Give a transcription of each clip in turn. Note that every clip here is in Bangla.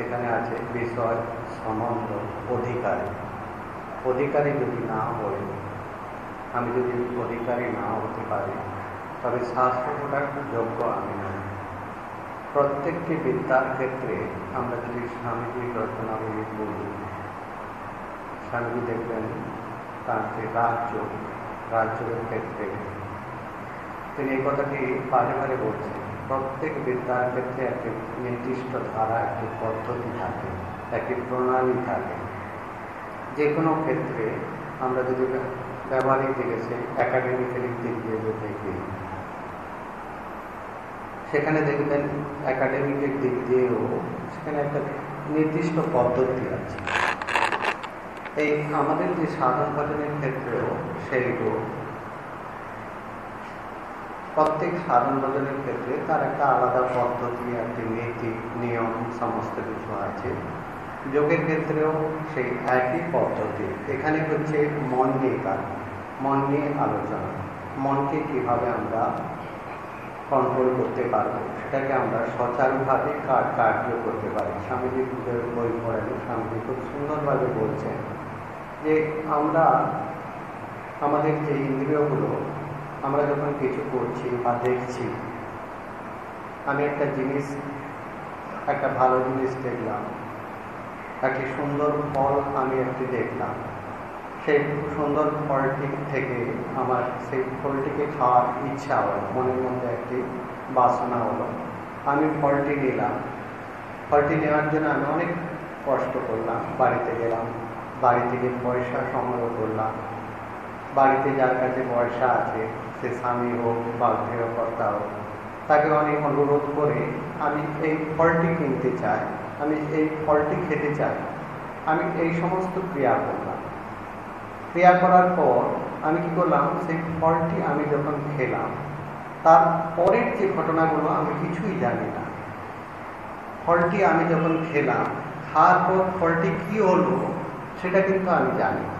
সেখানে আছে বিষয়, সম্বন্ধ, অধিকারী। অধিকারী যদি না হয় আমি যদি অধিকারী না হতে পারি, তবে শাস্ত্র পড়ার যোগ্য আমি নই। প্রত্যেকটি বিদ্যার ক্ষেত্রে আমরা যদি স্বামীজির রচনাগুলি বলি, স্বামীজি দেখবেন তার যে রাজ্য, রাজ্যের ক্ষেত্রে তিনি এই কথাটি বারে বারে বলছেন। প্রত্যেক বিদ্যার ক্ষেত্রে একটি নির্দিষ্ট ধারা, একটি পদ্ধতি থাকে, একটি প্রণালী থাকে। যে কোনো ক্ষেত্রে আমরা যদি ব্যবহারিক দিকে সেই একাডেমিক্যালি দিক দিয়ে যদি দেখি, সেখানে দেখবেন একাডেমিকের দিক দিয়েও সেখানে একটা নির্দিষ্ট পদ্ধতি আছে। এই আমাদের যে সাধন ভজনের ক্ষেত্রেও সেইগুলো প্রত্যেক সাধন ভজনের ক্ষেত্রে তার একটা আলাদা পদ্ধতি, একটি নীতি, নিয়ম, সমস্ত কিছু আছে। যোগের ক্ষেত্রেও সেই একই পদ্ধতি। এখানে হচ্ছে মন নিয়ে কাজ, মন নিয়ে আলোচনা। মনকে কীভাবে আমরা কন্ট্রোল করতে পারব, সেটাকে আমরা সচারুভাবে কার্য করতে পারি। স্বামীজি পুজোর বই পড়েন, স্বামীজি খুব সুন্দরভাবে বলছেন যে আমরা আমাদের যে ইন্দ্রিয়গুলো আমরা যখন কিছু করছি বা দেখছি, আমি একটা জিনিস, একটা ভালো জিনিস দেখলাম। একটি সুন্দর ফল আমি একটি দেখলাম। সেই সুন্দর ফলটি থেকে আমার, সেই ফলটিকে খাওয়ার ইচ্ছা হলো, মনের মধ্যে একটি বাসনা হলো। আমি ফলটি নিলাম। ফলটি নেওয়ার জন্য আমি অনেক কষ্ট করলাম। বাড়িতে গেলাম। বাড়ি থেকে পয়সা সংগ্রহ করলাম। বাড়িতে যার কাছে পয়সা আছে, সে স্বামী হোক বা গৃহকর্তা হোক, তাকে অনেক অনুরোধ করে আমি এই ফলটি কিনতে চাই, আমি এই ফলটি খেতে চাই। আমি এই সমস্ত ক্রিয়া করলাম। ক্রিয়া করার পর আমি কি করলাম, সেই ফলটি আমি যখন খেলাম, তার পরের যে ঘটনাগুলো আমি কিছুই জানি না। ফলটি আমি যখন খেলাম, খাওয়ার পর ফলটি কি হলো, সেটা কিন্তু আমি জানি না।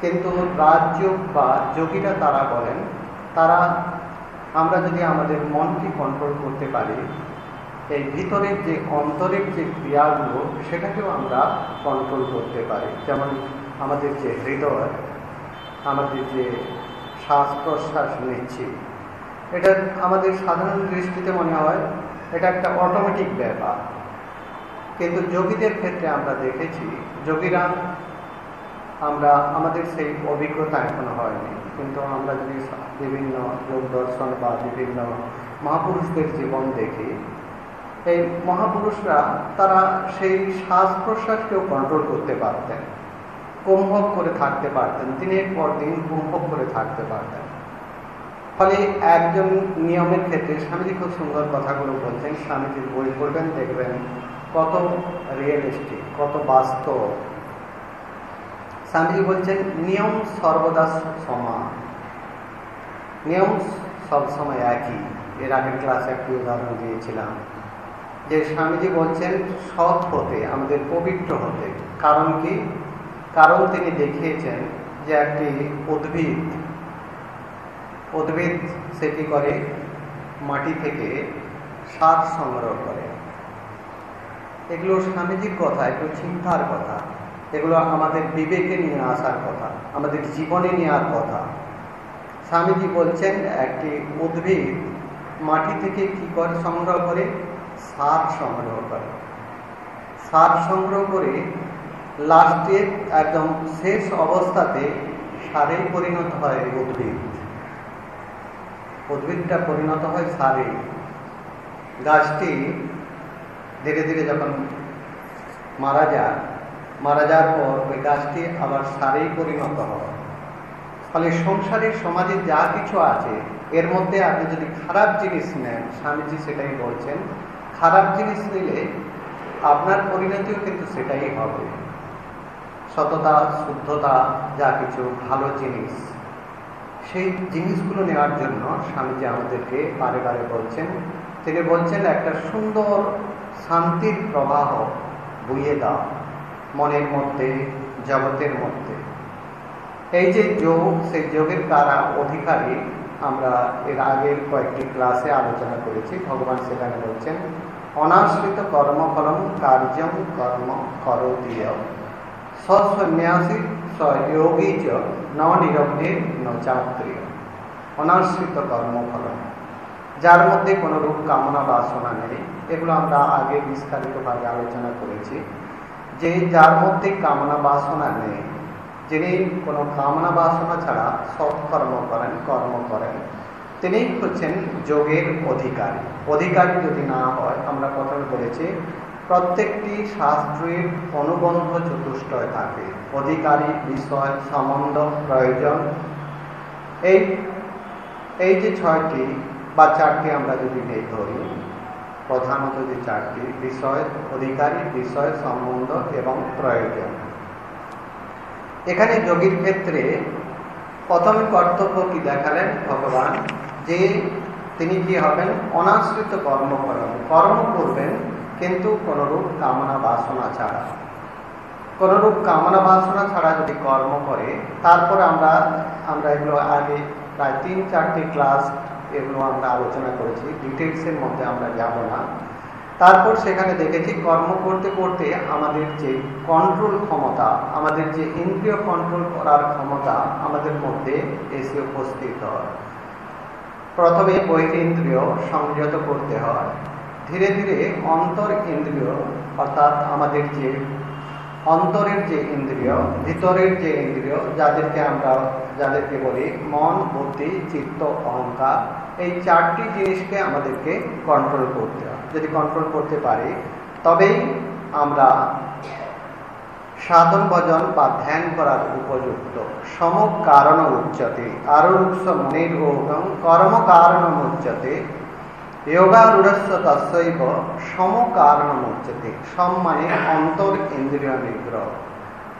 কিন্তু রাজযোগ বা যোগীরা তারা বলেন, তারা, আমরা যদি আমাদের মনকে কন্ট্রোল করতে পারি, এই ভিতরের যে অন্তরের যে ক্রিয়াগুলো, সেটাকেও আমরা কন্ট্রোল করতে পারি। যেমন আমাদের যে হৃদয়, আমাদের যে শ্বাস প্রশ্বাস নিচ্ছি, এটা আমাদের সাধারণ দৃষ্টিতে মনে হয়, এটা একটা অটোমেটিক ব্যাপার। কিন্তু যোগীদের ক্ষেত্রে আমরা দেখেছি, যোগীরা আমরা, আমাদের সেই অভিজ্ঞতা এখনও হয়নি। কিন্তু আমরা যদি বিভিন্ন যোগ দর্শন বা বিভিন্ন মহাপুরুষদের জীবন দেখি, এই মহাপুরুষরা তারা সেই শ্বাস প্রশ্বাসকেও কন্ট্রোল করতে পারতেন, কুম্ভক করে থাকতে পারতেন, দিনের পর দিন কুম্ভক করে থাকতে পারতেন। ফলে একজন নিয়মের ক্ষেত্রে স্বামীজি খুব সুন্দর কথাগুলো বলছেন, স্বামীজির বই পড়বেন, দেখবেন কত রিয়েলিস্টিক কত বাস্তব। স্বামীজি বলছেন, নিয়ম সর্বদা সমান। নিয়ম সবসময় একই। এর আগের ক্লাসে একটি উদাহরণ দিয়েছিলাম, যে স্বামীজি বলছেন, সৎ হতে আমাদের পবিত্র হতে কারণ কি? কারণ তিনি দেখিয়েছেন যে একটি উদ্ভিদ উদ্ভিদ সে কি করে? মাটি থেকে সার সংগ্রহ করে। এগুলো স্বামীজির কথা একটু চিন্তার কথা। এগুলো আমাদের বিবেকে নিয়ে আসার কথা, আমাদের জীবনে নেওয়ার কথা। স্বামীজি বলছেন, একটি উদ্ভিদ মাটি থেকে কি করে সংগ্রহ করে? সার সংগ্রহ করে। সার সংগ্রহ করে লাস্টে একদম শেষ অবস্থাতে সারে পরিণত হয় উদ্ভিদ। উদ্ভিদটা পরিণত হয় সারে। গাছটি ধীরে ধীরে যখন মারা যায় মারা যাওয়ার পর ওই গাছটি আবার সারেই পরিণত হয়। ফলে সংসারের সমাজে যা কিছু আছে, এর মধ্যে আপনি যদি খারাপ জিনিস নেন, স্বামীজি সেটাই বলছেন, খারাপ জিনিস নিলে আপনার পরিণতিও কিন্তু সেটাই হবে। সততা, শুদ্ধতা, যা কিছু, ভালো জিনিস, সেই জিনিসগুলো নেওয়ার জন্য স্বামীজি আমাদেরকে বারে বারে বলছেন। তিনি বলছেন, একটা সুন্দর শান্তির প্রবাহ বইয়ে দাও। মনের মধ্যে, জগতের মধ্যে। এই যে যোগ, সেই যোগের কারা অধিকারী আমরা এর আগের কয়েকটি ক্লাসে আলোচনা করেছি। ভগবান সেখানে বলছেন, অনাশ্রিত কর্মফলম কার্যম কর্ম করতীয়। সন্ন্যাসী সয়োগী চ ন নিরগ্নের ন চাত্রীয়। অনাশ্রিত কর্মফলম যার মধ্যে কোনো রূপ কামনা বাসনা নেই। এগুলো আমরা আগে বিস্তারিতভাবে আলোচনা করেছি। যে যার মধ্যে কামনা বাসনা নেই, যিনি কোনো কামনা বাসনা ছাড়া সৎকর্ম করেন, কর্ম করেন, তিনি হচ্ছেন যোগের অধিকারী। অধিকারী যদি না হয়, আমরা প্রথমে বলেছি, প্রত্যেকটি শাস্ত্রের অনুবন্ধ চতুষ্টয় থাকে। অধিকারী বিষয় সম্বন্ধ, প্রয়োজন। এই এই যে ছয়টি বা চারটি আমরা যদি নেই ধরি প্রধানত যে চারটি, বিষয়, অধিকারী, বিষয়, সম্বন্ধ এবং প্রয়োজন। এখানে যোগীর ক্ষেত্রে প্রথমে কর্তব্য কি দেখালেন ভগবান? যে তিনি কি হবেন? অনাশ্রিত কর্ম করেন। কর্ম করবেন, কিন্তু কোনরূপ কামনা বাসনা ছাড়া। কোনরূপ কামনা বাসনা ছাড়া যদি কর্ম করে, তারপর আমরা আমরা এগুলো আগে প্রায় তিন চারটি ক্লাস এগুলো আমরা আলোচনা করেছি। ডিটেলসের মধ্যে আমরা যাব না। তারপর সেখানে দেখেছি কর্ম করতে করতে আমাদের যে কন্ট্রোল ক্ষমতা, আমাদের যে ইন্দ্রিয় কন্ট্রোল করার ক্ষমতা আমাদের মধ্যে এসে উপস্থিত হয়। প্রথমে ইন্দ্রিয় সংযত করতে হয়। ধীরে ধীরে অন্তর ইন্দ্রিয়, অর্থাৎ আমাদের যে অন্তরের যে ইন্দ্রিয়, ভিতরের যে ইন্দ্রিয়, যাদেরকে আমরা, যাদেরকে বলি মন, বুদ্ধি, চিত্ত, অহংকার, এই চারটি জিনিসকে আমাদেরকে কন্ট্রোল করতে হয়। যদি কন্ট্রোল করতে পারি, তবেই আমরা সাধন ভজন বা ধ্যান করার উপযুক্ত। সম কারণ উচ্চতে। আরুক্ষ মনির ওগম কর্ম কারণ উচ্চতে। যোগারূঢ়স্য তস্যৈব সম কারণ উচ্চতে সম মানে অন্তর ইন্দ্রিয় নিগ্রহ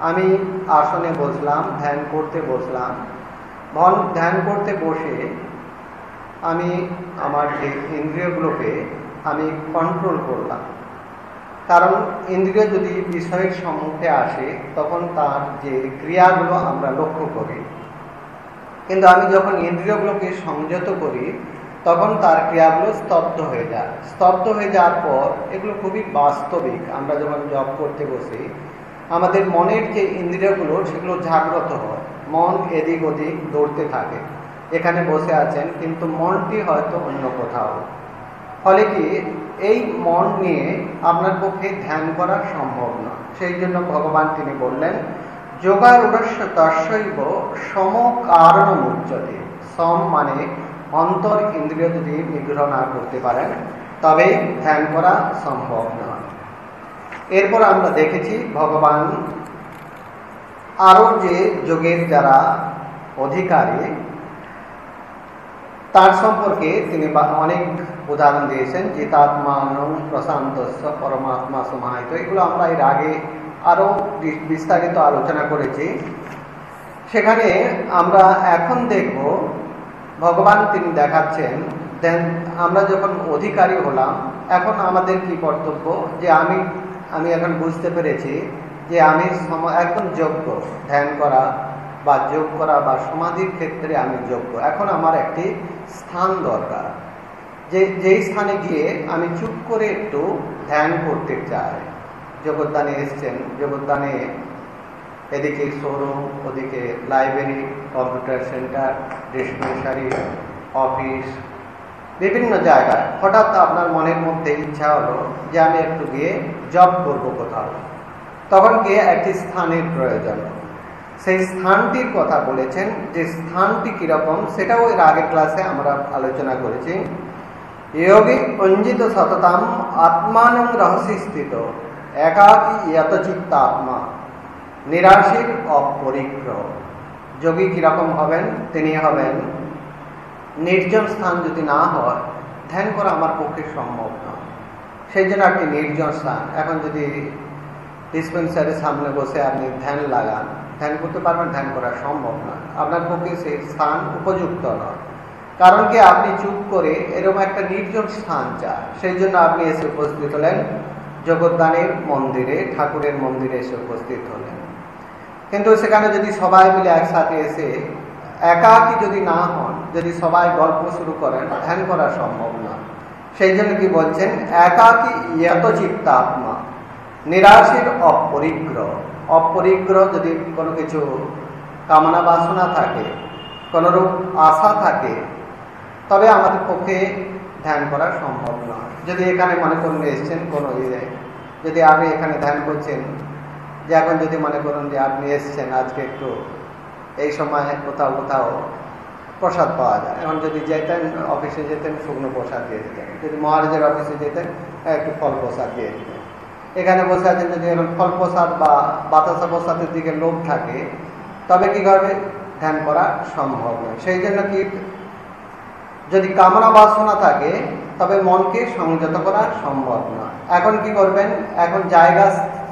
আমি আসনে বসলাম, ধ্যান করতে বসলাম। ধ্যান করতে বসে আমি আমার যে ইন্দ্রিয়গুলোকে আমি কন্ট্রোল করলাম। কারণ ইন্দ্রিয় যদি বিষয়ের সম্মুখে আসে, তখন তার যে ক্রিয়াগুলো আমরা লক্ষ্য করি। কিন্তু আমি যখন ইন্দ্রিয়গুলোকে সংযত করি তখন তার ক্রিয়াগুলো স্তব্ধ হয়ে যায়। স্তব্ধ হয়ে যাওয়ার পর এগুলো খুবই বাস্তবিক। আমরা যখন জব করতে বসি, আমাদের মনের যে ইন্দ্রিয়গুলো, সেগুলো জাগ্রত হয়। মন এদিক ওদিক দৌড়তে থাকে। এখানে বসে আছেন, কিন্তু মনটি হয়তো অন্য কোথাও। ফলে কি, এই মন নিয়ে আপনার পক্ষে ধ্যান করা সম্ভব না। সেই জন্য ভগবান তিনি বললেন যোগার উদস্য তস্যৈব সম কারণ উচ্চতে সম মানে অন্তর ইন্দ্রিয় যদি নিগ্রহ না করতে পারেন, তবে ধ্যান করা সম্ভব নয়। এরপর আমরা দেখেছি ভগবান আরও যে যোগের যারা অধিকারী, তার সম্পর্কে তিনি অনেক উদাহরণ দিয়েছেন জিতাত্মানং প্রশান্তস্য পরমাত্মা সমাহিত। এগুলো আমরা এর আগে আরও বিস্তারিত আলোচনা করেছি। সেখানে আমরা এখন দেখব ভগবান তিনি দেখাচ্ছেন দেন আমরা যখন অধিকারী হলাম, এখন আমাদের কি কর্তব্য? যে আমি আমি এখন বুঝতে পেরেছি যে আমি একদম যোগ্য। ধ্যান করা বা যোগ করা বা সমাধির ক্ষেত্রে আমি যোগ্য। এখন আমার একটি স্থান দরকার। যে, যেই স্থানে গিয়ে আমি চুপ করে একটু ধ্যান করতে চাই। জগদ্দানে এসছেন, জগদ্দানে এদিকে শোরুম, ওদিকে library computer centre dispensary office বিভিন্ন জায়গায়। হঠাৎ আপনার মনের মধ্যে ইচ্ছা হলো যে আমি একটু গিয়ে জব করব কোথাও। তখন গিয়ে একটি স্থানের প্রয়োজন। সেই স্থানটির কথা বলেছেন যে স্থানটি কীরকম সেটাও এর আগের ক্লাসে আমরা আলোচনা করেছি। যোগী অঞ্জিত সততাম আত্মান রহস্য স্থিত একাকী ইয়ত চিত্ত আত্মা নিরাশীর অপরিগ্রহ যোগী কীরকম হবেন, তিনি হবেন, নির্জন স্থান যদি না হয়, ধ্যান করা আমার পক্ষে সম্ভব নয় সেই জন্য একটি নির্জন স্থান। এখন যদি ডিসপেন্সারির সামনে বসে আপনি ধ্যান লাগান, ধ্যান করতে পারবেন, ধ্যান করা সম্ভব নয় আপনার পক্ষে সেই স্থান উপযুক্ত নয়। কারণ কি, আপনি চুপ করে এরকম একটা নির্জন স্থান চান। সেই জন্য আপনি এসে উপস্থিত হলেন। জগদ্দানের মন্দিরে, ঠাকুরের মন্দিরে এসে উপস্থিত হলেন। কিন্তু সেখানে যদি সবাই মিলে একসাথে এসে একাকি যদি না হন, যদি সবাই গল্প শুরু করেন, ধ্যান করা সম্ভব না। সেই জন্য কি বলছেন, একাকি ইয়ত চিত্তাত্মা, নিরাশের অপরিগ্রহ। অপরিগ্রহ যদি কোনো কিছু কামনা বাসনা থাকে, কোনোরূপ আশা থাকে, তবে আমাদের পক্ষে ধ্যান করা সম্ভব নয়। যদি এখানে মনে করুন, এসছেন কোনো ইয়ে যদি আপনি এখানে ধ্যান করছেন যে এখন যদি মনে করুন যে আপনি এসছেন, আজকে একটু এই সময় কোথাও কোথাও প্রসাদ পাওয়া যায়। এখন যদি যেতেন, অফিসে যেতেন, শুকনো প্রসাদ দিয়ে দিতেন। যদি মহারাজের অফিসে যেতেন, একটু ফল প্রসাদ দিয়ে দিতেন। এখানে বসে আছেন যদি এখন ফল প্রসাদ বা বাতাসা প্রসাদের দিকে লোভ থাকে, তবে কি করবে? ধ্যান করা সম্ভব নয়। সেই জন্য কি যদি কামনা বাসনা থাকে, তবে মনকে সংযত করা সম্ভব নয়। এখন কি করবেন? এখন জায়গা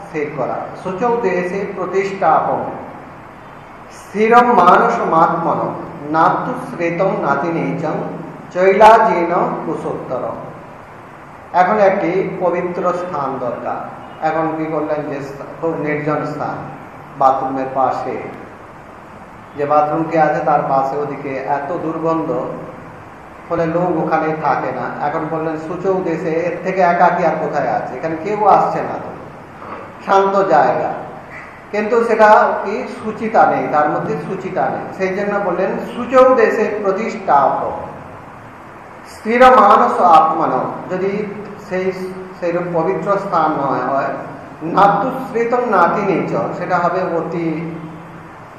স্থির করা। সূচক দেশে প্রতিষ্ঠাপন স্থিরম মানস মাত্মন নাতু শ্রেতম নাতি নিচম চৈলাজীন কুশোত্তর এখন একটি পবিত্র স্থান দরকার। এখন কি করলেন যে খুব নির্জন স্থান, বাথরুমের পাশে। যে বাথরুমটি আছে তার পাশে ওদিকে এত দুর্গন্ধ, ফলে লোক ওখানে থাকে না। এখন বললেন সূচক দেশে এর থেকে একাকি আর কোথায় আছে? এখানে কেউ আসছে না তো। শান্ত জায়গা। কিন্তু সেটা কি সুচিতা নেই, তার মধ্যে সুচিতা নেই। সেই জন্য বললেন সূচক দেশে প্রতিষ্ঠাপ স্থির মানস আত্মান। যদি সেই, সেইরূপ পবিত্র স্থান নয়, হয় নাতুশ্রিতম নাতি নিচ। সেটা হবে অতি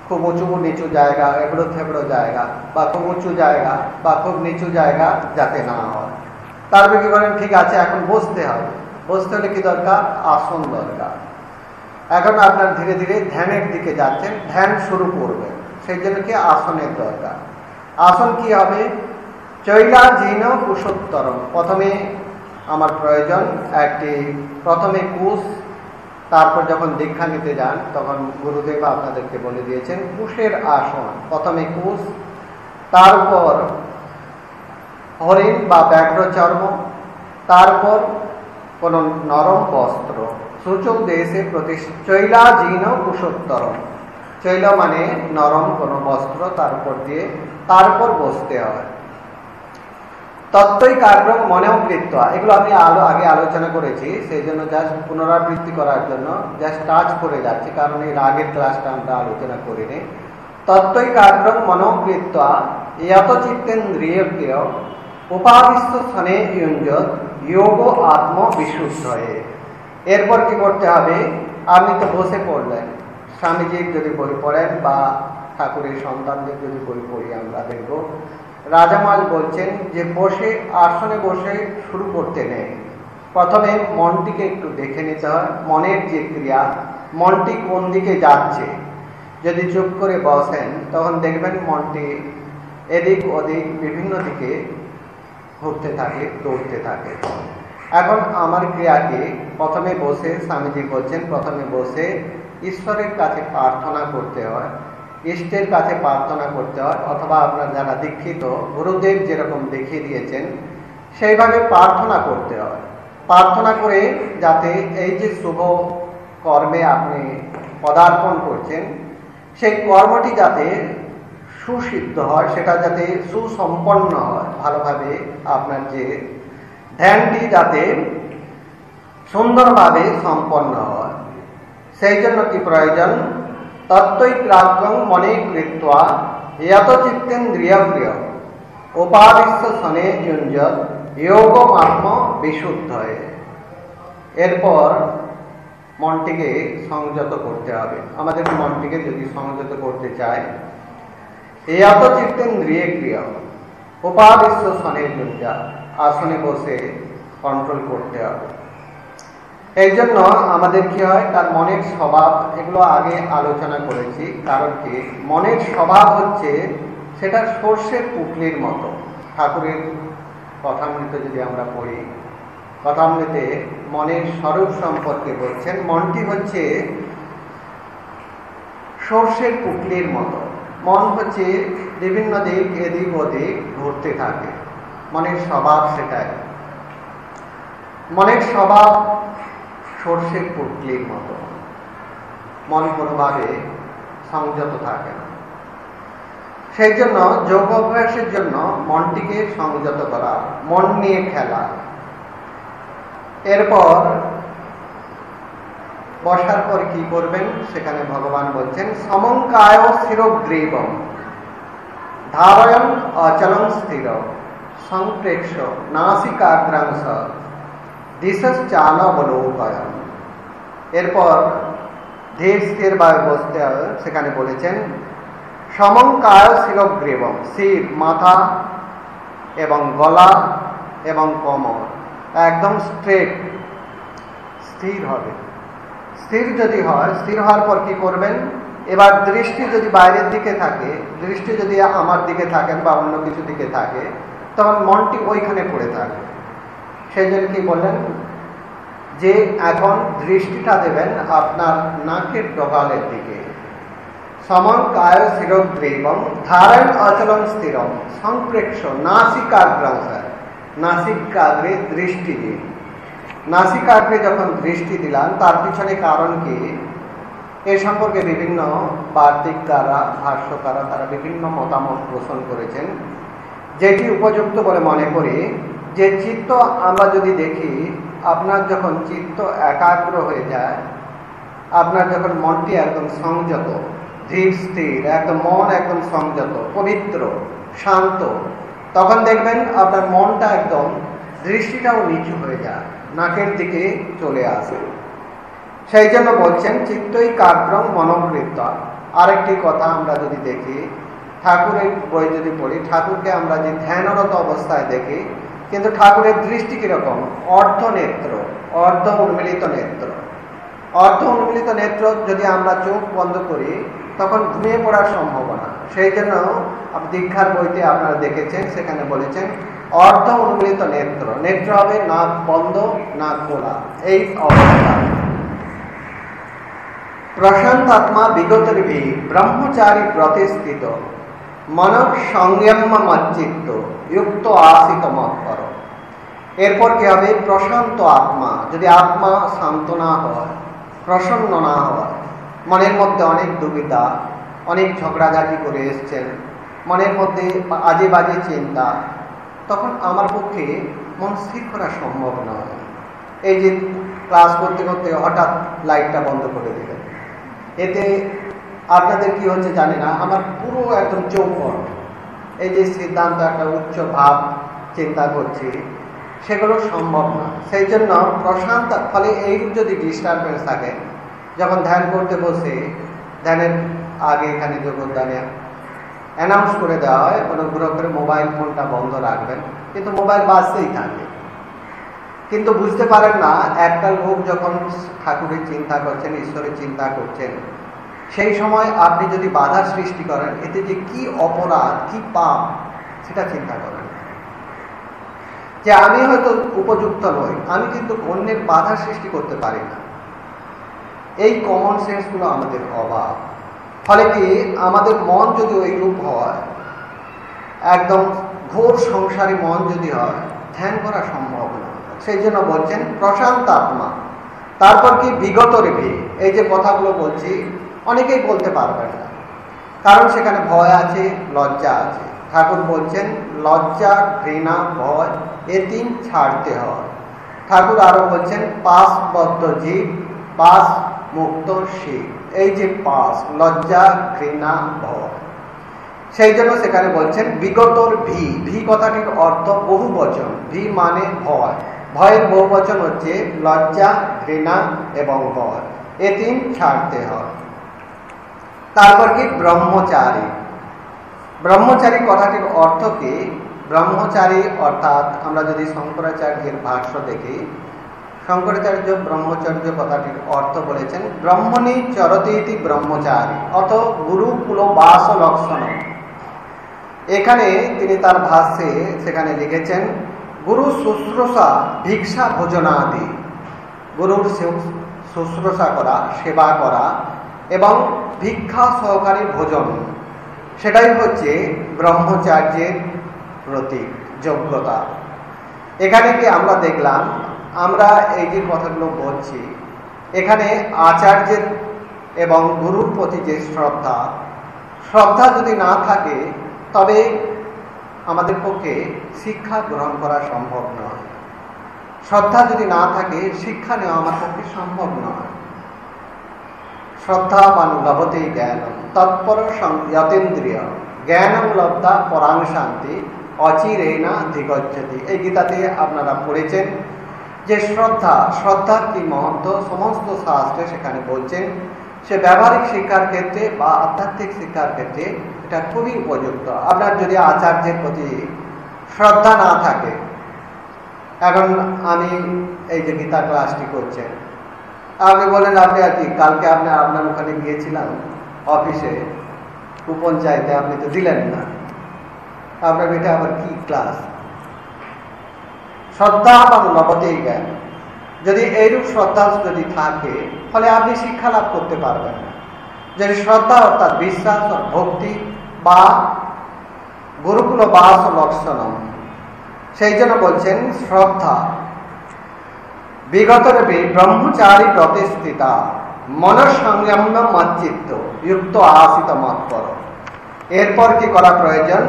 খুব উঁচু নিচু জায়গা এবড়ো থেবড়ো জায়গা, বা খুব উঁচু জায়গা, বা খুব নিচু জায়গা যাতে না হয়। তারপরে কি বলেন, ঠিক আছে, এখন বসতে হবে। বসতে হলে কি দরকার? আসন দরকার। এখন আপনার ধীরে ধীরে ধ্যানের দিকে যাচ্ছেন, ধ্যান শুরু করবেন সেই জন্য কি আসনের দরকার। আসন কি হবে? চৈলা জিন কুশোত্তরম প্রথমে আমার প্রয়োজন একটি, প্রথমে কুশ তারপর যখন দীক্ষা নিতে যান, তখন গুরুদেব আপনাদেরকে বলে দিয়েছেন কুশের আসন, প্রথমে কুশ তারপর হরিণ বা ব্যাঘ্র চর্ম তারপর কোন নরম বস্ত্র। সূচক দেশে প্রতি চৈলাজীন কুশোত্তর চৈল মানে নরম কোনো বস্ত্র, তার উপর দিয়ে তারপর বসতে হয়। তত্ত্বই কার্যক্রম মনেও কৃত্য এগুলো আমি আলো, আগে আলোচনা করেছি, সেই জন্য জাস্ট পুনরাবৃত্তি করার জন্য জাস্ট টাচ করে যাচ্ছি, কারণ এই রাগের ক্লাসটা আমরা আলোচনা করিনি। তত্ত্বই কার্যক্রম মনোকৃত্য ইয়ত চিত্তেন্দ্রিয়কে উপাদিষ্ট স্থানে ইউঞ্জত যোগ আত্ম বিশুদ্ধ এরপর কি করতে হবে? আপনি তো বসে পড়লেন। স্বামীজির যদি বই পড়েন বা ঠাকুরের সন্তানদের যদি বই পড়ি আমরা দেখব। রাজামাল বলছেন যে বসে, আসনে বসে শুরু করতে নেই। প্রথমে মনটিকে একটু দেখে নিতে হয়, মনের যে ক্রিয়া, মনটি কোন দিকে যাচ্ছে। যদি চুপ করে বসেন, তখন দেখবেন মনটি এদিক ওদিক বিভিন্ন দিকে ঘুরতে থাকে, দৌড়তে থাকে। এখন আমার ক্রিয়াকে প্রথমে বসে স্বামীজি বলছেন, প্রথমে বসে ঈশ্বরের কাছে প্রার্থনা করতে হয়, ইষ্টের কাছে প্রার্থনা করতে হয়, অথবা আপনার যারা দীক্ষিত, গুরুদেব যেরকম দেখিয়ে দিয়েছেন, সেইভাবে প্রার্থনা করতে হয়। প্রার্থনা করে যাতে এই যে শুভ কর্মে আপনি পদার্পণ করছেন, সেই কর্মটি যাতে সুসিদ্ধ হয়, সেটা যাতে সুসম্পন্ন হয়, ভালোভাবে আপনার যে ধ্যানটি যাতে সুন্দরভাবে সম্পন্ন হয়। সেই জন্য কি প্রয়োজন? তত্ত্বই প্রাজ্ঞং মনে কৃত্বা ইয়ত চিত্তেন্দ্রিয়প্রিয় উপাবিশ্ব শনে যুঞ্জ যোগ আত্ম বিশুদ্ধ এরপর মনটিকে সংযত করতে হবে। আমাদের মনটিকে যদি সংযত করতে চাই এত চিত্তেন্দ্রিয় ক্রিয়া উপাবিশ্ব শনে যুঞ্জা। আসনে বসে কন্ট্রোল করতে হবে। এই জন্য আমাদের কি হয়, তার মনের স্বভাব, এগুলো আগে আলোচনা করেছি। কারণ কি? মনের স্বভাব হচ্ছে সেটা সর্ষের পুটলির মতো। ঠাকুরের কথামৃত যদি আমরা পড়ি, কথামৃতে মনের স্বরূপ সম্পর্কে বলছেন, মনটি হচ্ছে সর্ষের পুটলির মতো। মন হচ্ছে বিভিন্ন দিক, এদিক ওদিক ঘুরতে থাকে। মনের স্বভাব সেটাই মনের স্বভাব সর্ষের পুটলির মতো। মন কোনোভাবে সংযত থাকে না। সেই জন্য যোগ অভ্যাসের জন্য মনটিকে সংযত করা, মন নিয়ে খেলা। এরপর বসার পর কি করবেন? সেখানে ভগবান বলছেন, সমঙ্কায় স্থিরগ্রীব ধারয়ন অচলন স্থির সংপ্রেক্ষ নাসিকাগ্রাংশ দিশানবলোকয়ন এরপর ধীর স্থির ভাবে বসতে হবে, সেখানে বলেছেন সমঙ্কায় শিরগ্রীবম শির মাথা এবং গলা এবং কমর। একদম স্ট্রেট স্থির হবে। স্থির যদি হয়, স্থির হওয়ার পর কি করবেন? এবার দৃষ্টি যদি বাইরের দিকে থাকে, দৃষ্টি যদি আমার দিকে থাকেন বা অন্য কিছু দিকে থাকে তখন মনটি ওইখানে পড়ে থাকে। সেই জন্য কি বললেন, যে এখন দৃষ্টিটা দেবেন আপনার নাকের ডগালের দিকে। সমন কায় শিরগ্রীবম ধারণ অচলন স্থিরম সংপ্রেক্ষ নাসিকাগ্রাংশ নাসিকাগ্রে দৃষ্টি দিন নাসিকাগ্রে যখন দৃষ্টি দিলাম, তার পিছনে কারণ কি? এ সম্পর্কে বিভিন্ন বার্তিককারা ভাষ্যকারা তারা বিভিন্ন মতামত পোষণ করেছেন। যেটি উপযুক্ত বলে মনে করি, যে চিত্ত আমরা যদি দেখি, আপনার যখন চিত্ত একাগ্র হয়ে যায়, আপনার যখন মনটি একদম সংযত, ধীর স্থির, একদম মন একদম সংযত, পবিত্র, শান্ত, তখন দেখবেন আপনার মনটা একদম দৃষ্টিটাও নিচু হয়ে যায়, নাকের দিকে চলে আসে। সেই জন্য বলছেন, চিত্তই কাগ্রম মনোকৃত আরেকটি কথা আমরা যদি দেখি ঠাকুরের বই যদি পড়ি, ঠাকুরকে আমরা যে ধ্যানরত অবস্থায় দেখি, কিন্তু ঠাকুরের দৃষ্টি কীরকম? অর্ধ নেত্র, অর্ধ উন্মিলিত নেত্র। অর্ধ উন্মিলিত নেত্র যদি আমরা চোখ বন্ধ করি, তখন ঘুমিয়ে পড়ার সম্ভাবনা। সেই জন্য দীক্ষার বইতে আপনারা দেখেছেন, সেখানে বলেছেন, অর্ধ উন্মিলিত নেত্র। নেত্র হবে নাক বন্ধ, নাক খোলা এই অবস্থা। প্রশান্ত আত্মা বিগতর্ভি ব্রহ্মচারী ব্রতে স্থিত। মন সংযম মজ্জিত যুক্ত আসিত মৎপর এরপর কি হবে? প্রশান্ত আত্মা। যদি আত্মা শান্ত না হয়, প্রসন্ন না হয়, মনের মধ্যে অনেক দুবিধা, অনেক ঝগড়াঝাটি করে এসছেন, মনের মধ্যে আজে বাজে চিন্তা, তখন আমার পক্ষে মন স্থির করা সম্ভব নয়। এই যে ক্লাস করতে করতে হঠাৎ লাইটটা বন্ধ করে দিলেন। এতে আপনাদের কি হচ্ছে জানি না, আমার পুরো একদম চৌপট এই যে সিদ্ধান্ত, একটা উচ্চ ভাব চিন্তা করছি, সেগুলো সম্ভব না। সেই জন্য প্রশান্ত, ফলে এই যদি ডিস্টারবেন্স থাকে, যখন ধ্যান করতে বসে, ধ্যানের আগে এখানে যোগদানে অ্যানাউন্স করে দেওয়া হয় অনুগ্রহ করে মোবাইল ফোনটা বন্ধ রাখবেন, কিন্তু মোবাইল বাজতেই থাকে। কিন্তু বুঝতে পারেন না, একটা লোক যখন ঠাকুরের চিন্তা করছেন, ঈশ্বরের চিন্তা করছেন সেই সময় আপনি যদি বাধার সৃষ্টি করেন, এতে যে কি অপরাধ, কি পাপ, সেটা চিন্তা করেন। যে আমি হয়তো উপযুক্ত নই, আমি কিন্তু অন্যের বাধার সৃষ্টি করতে পারি না। এই কমন সেন্সগুলো আমাদের অভাব। ফলে কি আমাদের মন যদি ওই রূপ হয়, একদম ঘোর সংসারী মন যদি হয়, ধ্যান করা সম্ভব না। সেই জন্য বলছেন প্রশান্ত আত্মা। তারপর কি বিগত রেভি এই যে কথাগুলো বলছি অনেকেই বলতে পারবেন না। কারণ সেখানে ভয় আছে, লজ্জা আছে। ঠাকুর বলছেন, লজ্জা, ঘৃণা, ভয়, এ তিন ছাড়তে হয়। ঠাকুর আরও বলছেন পাশ পাশবদ্ধ জীব পাশ মুক্ত শিব। এই যে পাশ লজ্জা, ঘৃণা, ভয়। সেই জন্য সেখানে বলছেন, বিগতর ভি। ভি কথাটির অর্থ বহু বচন ভি মানে ভয়। ভয়ের বহু বচন হচ্ছে লজ্জা, ঘৃণা এবং ভয়। এ তিন ছাড়তে হয়। তারপর কি ব্রহ্মচারী। ব্রহ্মচারী কথাটির অর্থ কি? ব্রহ্মচারী অর্থাৎ আমরা যদি শঙ্করাচার্যের ভাষ্য দেখি, শঙ্করাচার্য ব্রহ্মচর্য কথাটির অর্থ বলেছেন, ব্রহ্মণী চরতীতি ব্রহ্মচারী অত গুরুকুল বাস লক্ষণ। এখানে তিনি তার ভাষ্যে সেখানে লিখেছেন, গুরু শুশ্রূষা ভিক্ষা ভোজনাদি। গুরুর শুশ্রূষা করা, সেবা করা এবং ভিক্ষা সহকারী ভোজন। সেটাই হচ্ছে ব্রহ্মচার্যের প্রতীক, যোগ্যতা। এখানে কি আমরা দেখলাম? আমরা এই যে কথাগুলো বলছি, এখানে আচার্যের এবং গুরুর প্রতি যে শ্রদ্ধা শ্রদ্ধা যদি না থাকে, তবে আমাদের পক্ষে শিক্ষা গ্রহণ করা সম্ভব নয়। শ্রদ্ধা যদি না থাকে, শিক্ষা নেওয়া আমার পক্ষে সম্ভব নয়। শ্রদ্ধাবান লভতে জ্ঞান তৎপর যতেন্দ্রিয় জ্ঞানম লব্ধা পরাং শান্তি অচিরেনা ধিগচ্ছতি। এই গীতাতে আপনারা পড়েছেন যে শ্রদ্ধা শ্রদ্ধার কি মহত্ব সমস্ত শাস্ত্রে সেখানে বলছেন, সে ব্যবহারিক শিক্ষার ক্ষেত্রে বা আধ্যাত্মিক শিক্ষার ক্ষেত্রে এটা খুবই উপযুক্ত। আপনার যদি আচার্যের প্রতি শ্রদ্ধা না থাকে, এখন আমি এই যে গীতা ক্লাসটি করছেন আপনি বলেন, আপনি আর কি, কালকে আপনি, আপনার ওখানে গিয়েছিলাম অফিসে, কুপন চাইতে আপনি তো দিলেন না। আপনার এটা আবার কি ক্লাস শ্রদ্ধা বা নবতেই জ্ঞান। যদি এইরূপ শ্রদ্ধা যদি থাকে ফলে আপনি শিক্ষা লাভ করতে পারবেন না। যদি শ্রদ্ধা অর্থাৎ বিশ্বাস ভক্তি বা গুরুকুল বাস লক্ষণম সেই জন্য বলছেন শ্রদ্ধা। বিগত ব্রহ্মচারী ব্রতে স্থিতা মনসংযম মচ্চিত্ত যুক্ত আসিত মৎপর। এরপর কি করা প্রয়োজন?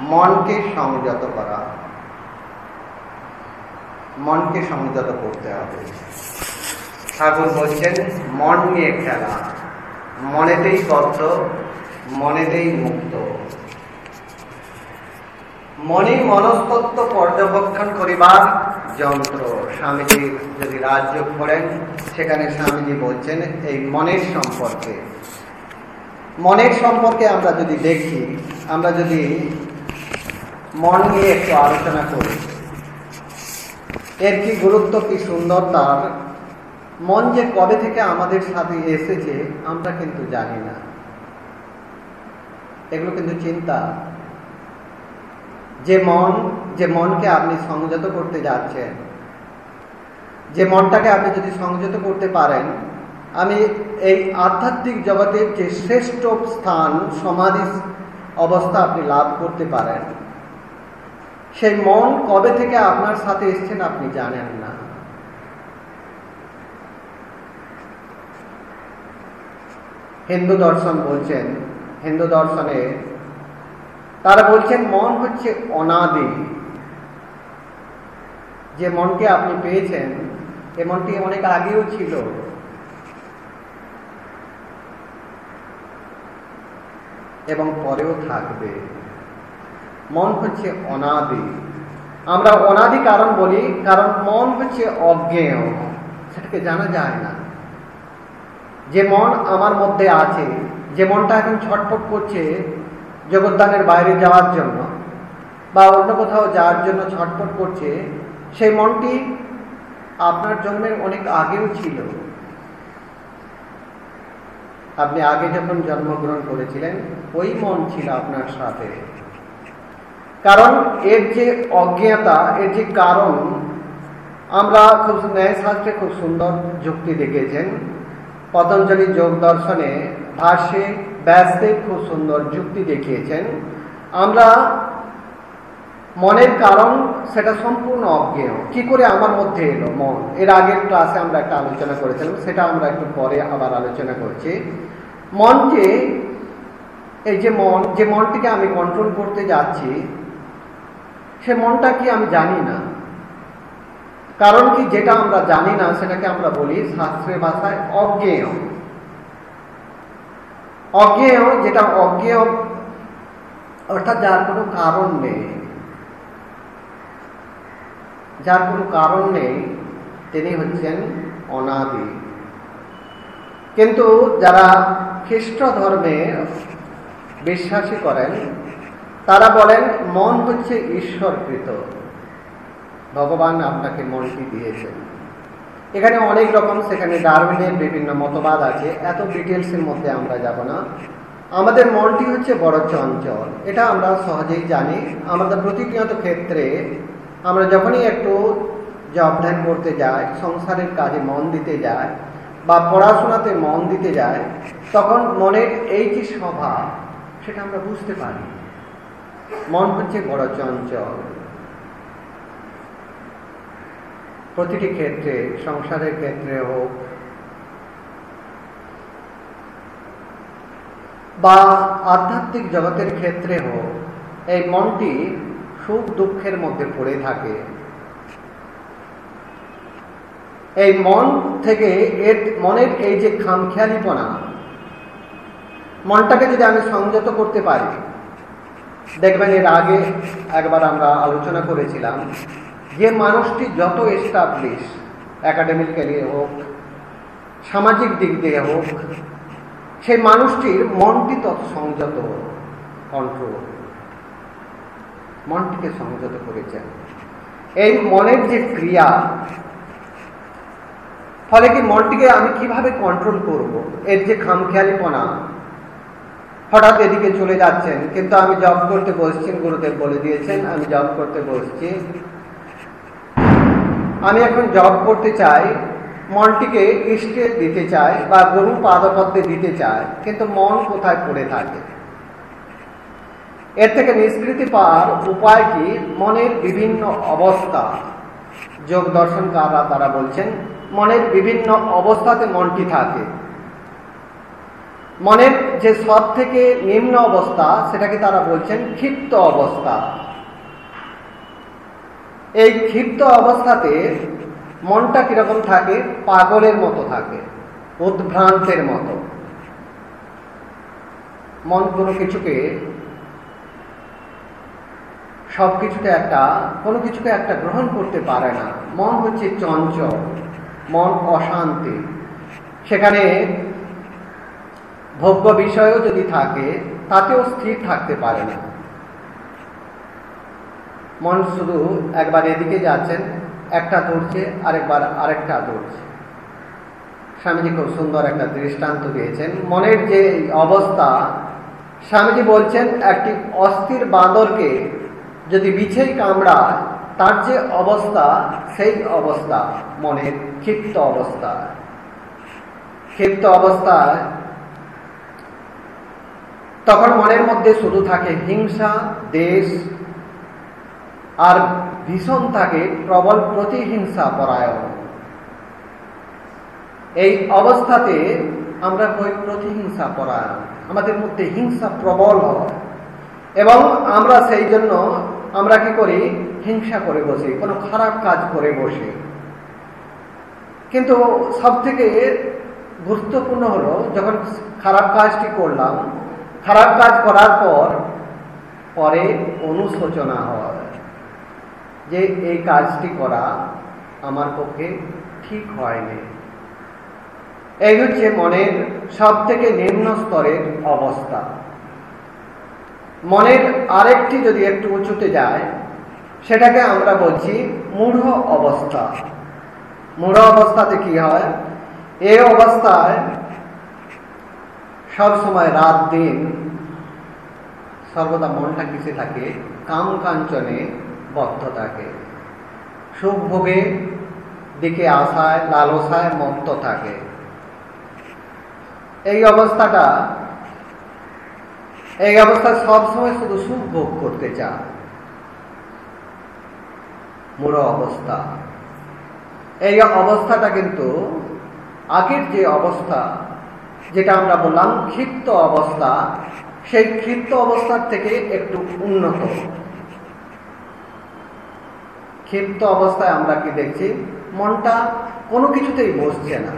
মনকে সংযত করা। মনকে সংযত করতে হবে। ঠাকুর বলছেন, মন নিয়ে খেলা। মনেতেই বদ্ধ মনেতেই মুক্ত। মনে মনস্তত্ব পর্যবেক্ষণ করিবার যন্ত্র স্বামীজি যদি রাজ্য করেন, সেখানে স্বামীজি বলছেন, এই মনের সম্পর্কে। মনের সম্পর্কে আমরা যদি দেখি, আমরা যদি মন নিয়ে একটু আলোচনা করি, এর কি গুরুত্ব, কি সুন্দর তার? মন যে কবে থেকে আমাদের সাথে এসেছে, আমরা কিন্তু জানি না। এগুলো কিন্তু চিন্তা। যে মন, যে মনকে আপনি সংযত করতে যাচ্ছেন, যে মনটাকে আপনি যদি সংযত করতে পারেন, আমি এই আধ্যাত্মিক জগতের যে শ্রেষ্ঠ স্থান, সমাধি অবস্থা আপনি লাভ করতে পারেন। সেই মন কবে থেকে আপনার সাথে এসছেন আপনি জানেন না। হিন্দু দর্শন বলছেন, হিন্দু দর্শনে তারা বলছেন, মন হচ্ছে অনাদি। যে মনকে আপনি পেয়েছেন, এ মনটি অনেক আগেও ছিল। এবং পরেও থাকবে। মন হচ্ছে অনাদি। আমরা অনাদি কারণ বলি, কারণ মন হচ্ছে অজ্ঞেয়। সেটাকে জানা যায় না। যে মন আমার মধ্যে আছে, যে মনটা এখন ছটফট করছে জগদ্দানের বাইরে যাওয়ার জন্য বা অন্য কোথাও যাওয়ার জন্য ছটফট করছে, সেই মনটি আপনার জন্মের অনেক আগেও ছিল। আপনি আগে যখন জন্মগ্রহণ করেছিলেন, ওই মন ছিল আপনার সাথে। কারণ এর যে অজ্ঞতা, এর যে কারণ, আমরা খুব ন্যায়শাস্ত্রে খুব সুন্দর যুক্তি দেখেছেন। পতঞ্জলি যোগ দর্শনে ভাষ্যে ব্যাসদেব খুব সুন্দর যুক্তি দেখিয়েছেন। আমরা মনের কারণ সেটা সম্পূর্ণ অজ্ঞেয়। কি করে আমার মধ্যে এলো মন? এর আগের ক্লাসে আমরা একটা আলোচনা করেছিলাম, সেটা আমরা একটু পরে আবার আলোচনা করছি। মনকে, এই যে মন, যে মনটিকে আমি কন্ট্রোল করতে যাচ্ছি, সে মনটা কি আমি জানি না? কারণ কি যেটা আমরা জানি না, সেটাকে আমরা বলি শাস্ত্রের ভাষায় অজ্ঞেয়। অজ্ঞেয় যেটা অজ্ঞেয় অর্থাৎ যার কোনো কারণ নেই, যার কোনো কারণ নেই, তিনি হচ্ছেন অনাদি। কিন্তু যারা খ্রিস্ট ধর্মে বিশ্বাসী করেন, তারা বলেন, মন হচ্ছে ঈশ্বরকৃত। ভগবান আপনাকে মনটি দিয়েছেন। এখানে অনেক রকম, সেখানে ডারউইনের বিভিন্ন মতবাদ আছে। এত ডিটেলসের মধ্যে আমরা যাব না। আমাদের মনটি হচ্ছে বড় চঞ্চল। এটা আমরা সহজেই জানি। আমাদের প্রতিনিয়ত ক্ষেত্রে আমরা যখনই একটু জব ধ্যান করতে যাই, সংসারের কাজে মন দিতে যাই বা পড়াশোনাতে মন দিতে যাই, তখন মনের এই যে স্বভাব, সেটা আমরা বুঝতে পারি। মন হচ্ছে বড় চঞ্চল। প্রতিটি ক্ষেত্রে, সংসারের ক্ষেত্রে হোক বা আধ্যাত্মিক জগতের ক্ষেত্রে হোক, এই মনটি সুখ দুঃখের মধ্যে পড়ে থাকে। এই মন থেকে এর, মনের এই যে খামখেয়ালিপনা, মনটাকে যদি আমি সংযত করতে পারি, দেখবেন এর আগে একবার আমরা আলোচনা করেছিলাম যে মানুষটি যত এস্টাবলিশ একাডেমিক্যালি হোক, সামাজিক দিক দিয়ে হোক, সেই মানুষটির মনটি তত সংযত কন্ট্রোল মনটিকে সংযত করেছেন। এই মনের যে ক্রিয়া, ফলে কি মনটিকে আমি কীভাবে কন্ট্রোল করব? এর যে খামখেয়ালিপনা, হঠাৎ এদিকে চলে যাচ্ছেন, কিন্তু আমি জব করতে বসছেন, গুরুদেব বলে দিয়েছেন, আমি জব করতে বসছি। আমি এখন জব করতে চাই, মনটিকে ইষ্টে দিতে চাই বা গরু পাদপদ্মে দিতে চাই, কিন্তু মন কোথায় পড়ে থাকে? এর থেকে নিষ্কৃতি পাওয়ার উপায় কি? মনের বিভিন্ন অবস্থা। যোগ দর্শনকাররা তারা বলছেন, মনের বিভিন্ন অবস্থাতে মনটি থাকে। মনের যে সব থেকে নিম্ন অবস্থা সেটাকে তারা বলছেন ক্ষিপ্ত অবস্থা। এই ক্ষিপ্ত অবস্থাতে মনটা কীরকম থাকে? পাগলের মতো থাকে, উদ্ভ্রান্তের মতো। মন কোনো কিছুকে, সব কিছুকে একটা, কোনো কিছুকে একটা গ্রহণ করতে পারে না। মন হচ্ছে চঞ্চল, মন অশান্তি। সেখানে ভোগ্য বিষয়ও যদি থাকে, তাতেও স্থির থাকতে পারে না। মন শুধু একবার এদিকে যাচ্ছেন, একটা দৌড়ছে, আরেকবার আরেকটা দৌড়ছে। স্বামীজি খুব সুন্দর একটা দৃষ্টান্ত দিয়েছেন। মনের যে অবস্থা, স্বামীজি বলছেন, একটি অস্থির বাঁদরকে যদি বিছেই কামড়ায়, তার যে অবস্থা, সেই অবস্থা, মনের ক্ষিপ্ত অবস্থা। ক্ষিপ্ত অবস্থায় তখন মনের মধ্যে শুধু থাকে হিংসা, দেশ আর ভীষণ থাকে প্রবল প্রতিহিংসা পরায়ণ। এই অবস্থাতে আমরা হই প্রতিহিংসা পরায়ণ। আমাদের মধ্যে হিংসা প্রবল হয়। এবং আমরা সেই জন্য আমরা কি করি? হিংসা করে বসি, কোনো খারাপ কাজ করে বসি। কিন্তু সব থেকে গুরুত্বপূর্ণ হলো, যখন খারাপ কাজটি করলাম, খারাপ কাজ করার পর, পরে অনুশোচনা হয় যে এই কাজটি করা আমার পক্ষে ঠিক হয়নি। এই হচ্ছে মনের সব থেকে নিম্ন স্তরের অবস্থা। মনের আরেকটি যদি একটু উঁচুতে যায়, সেটাকে আমরা বলছি মূঢ় অবস্থা। মূঢ় অবস্থাতে কি হয়? এই অবস্থায় সব সময় রাত দিন সর্বদা মনটা কিসে থাকে, কাম কাঞ্চনে বদ্ধ থাকে সুখ ভোগে দিকে আশায়, লালসায় মত্ত থাকে এই অবস্থাটা, এই অবস্থায় সবসময় শুধু সুখ ভোগ করতে চায় মূল অবস্থা। এই অবস্থাটা কিন্তু আগের যে অবস্থা, যেটা আমরা বললাম ক্ষিপ্ত অবস্থা, সেই ক্ষিপ্ত অবস্থার থেকে একটু উন্নত। ক্ষিপ্ত অবস্থায় আমরা কি দেখছি? মনটা কোনো কিছুতেই বসছে না।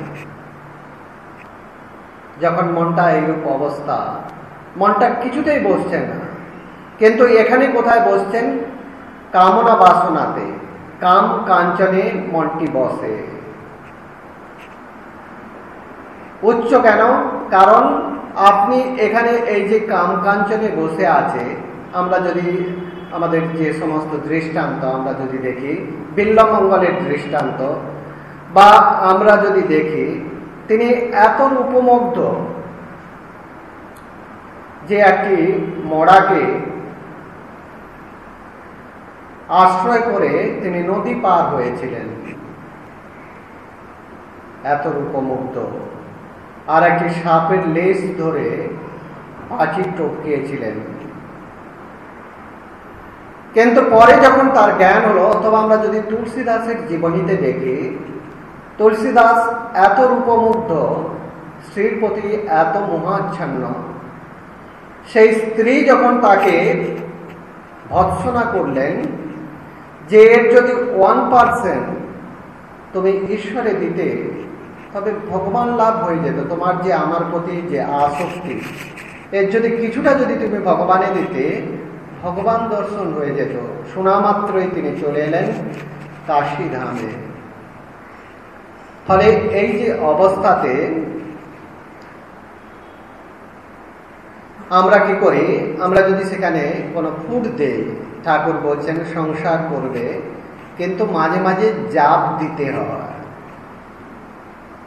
যখন মনটা এইরূপ অবস্থা, মনটা কিছুতেই বসছে না। কিন্তু এখানে কোথায় বসছেন? কামনা বাসনাতে, কাম কাঞ্চনে মনটি বসে। উচ্চ কেন? কারণ আপনি এখানে এই যে কাম কাঞ্চনে বসে আছে, আমরা যদি আমাদের যে সমস্ত দৃষ্টান্ত আমরা যদি দেখি বিল্লমঙ্গলের দৃষ্টান্ত, বা আমরা যদি দেখি, তিনি এত উপমুগ্ধ যে একটি মরাকে আশ্রয় করে তিনি নদী পার হয়েছিলেন। এত রূপমুগ্ধ। আর একটি সাপের লেজ ধরে পাখি টপকিয়েছিলেন। কিন্তু পরে যখন তার জ্ঞান হলো, অথবা আমরা যদি তুলসীদাসের জীবনীতে দেখি, তুলসীদাস এত রূপমুগ্ধ, স্ত্রীর প্রতি এত মোহাচ্ছন্ন। সেই স্ত্রী যখন তাকে ভৎসনা করলেন যে এর যদি ওয়ান পার্সেন্ট তুমি ঈশ্বরে দিতে, তবে ভগবান লাভ হয়ে যেত। তোমার যে আমার প্রতি যে আসক্তি, এর যদি কিছুটা যদি তুমি ভগবানে দিতে ভগবান দর্শন হয়ে যেত। শোনা মাত্রই তিনি চলে এলেন কাশী ধামে ফলে এই যে অবস্থাতে আমরা কি করি? আমরা যদি সেখানে কোনো ফুড দেই, ঠাকুর বলছেন সংসার করবে, কিন্তু মাঝে মাঝে জাপ দিতে হয়।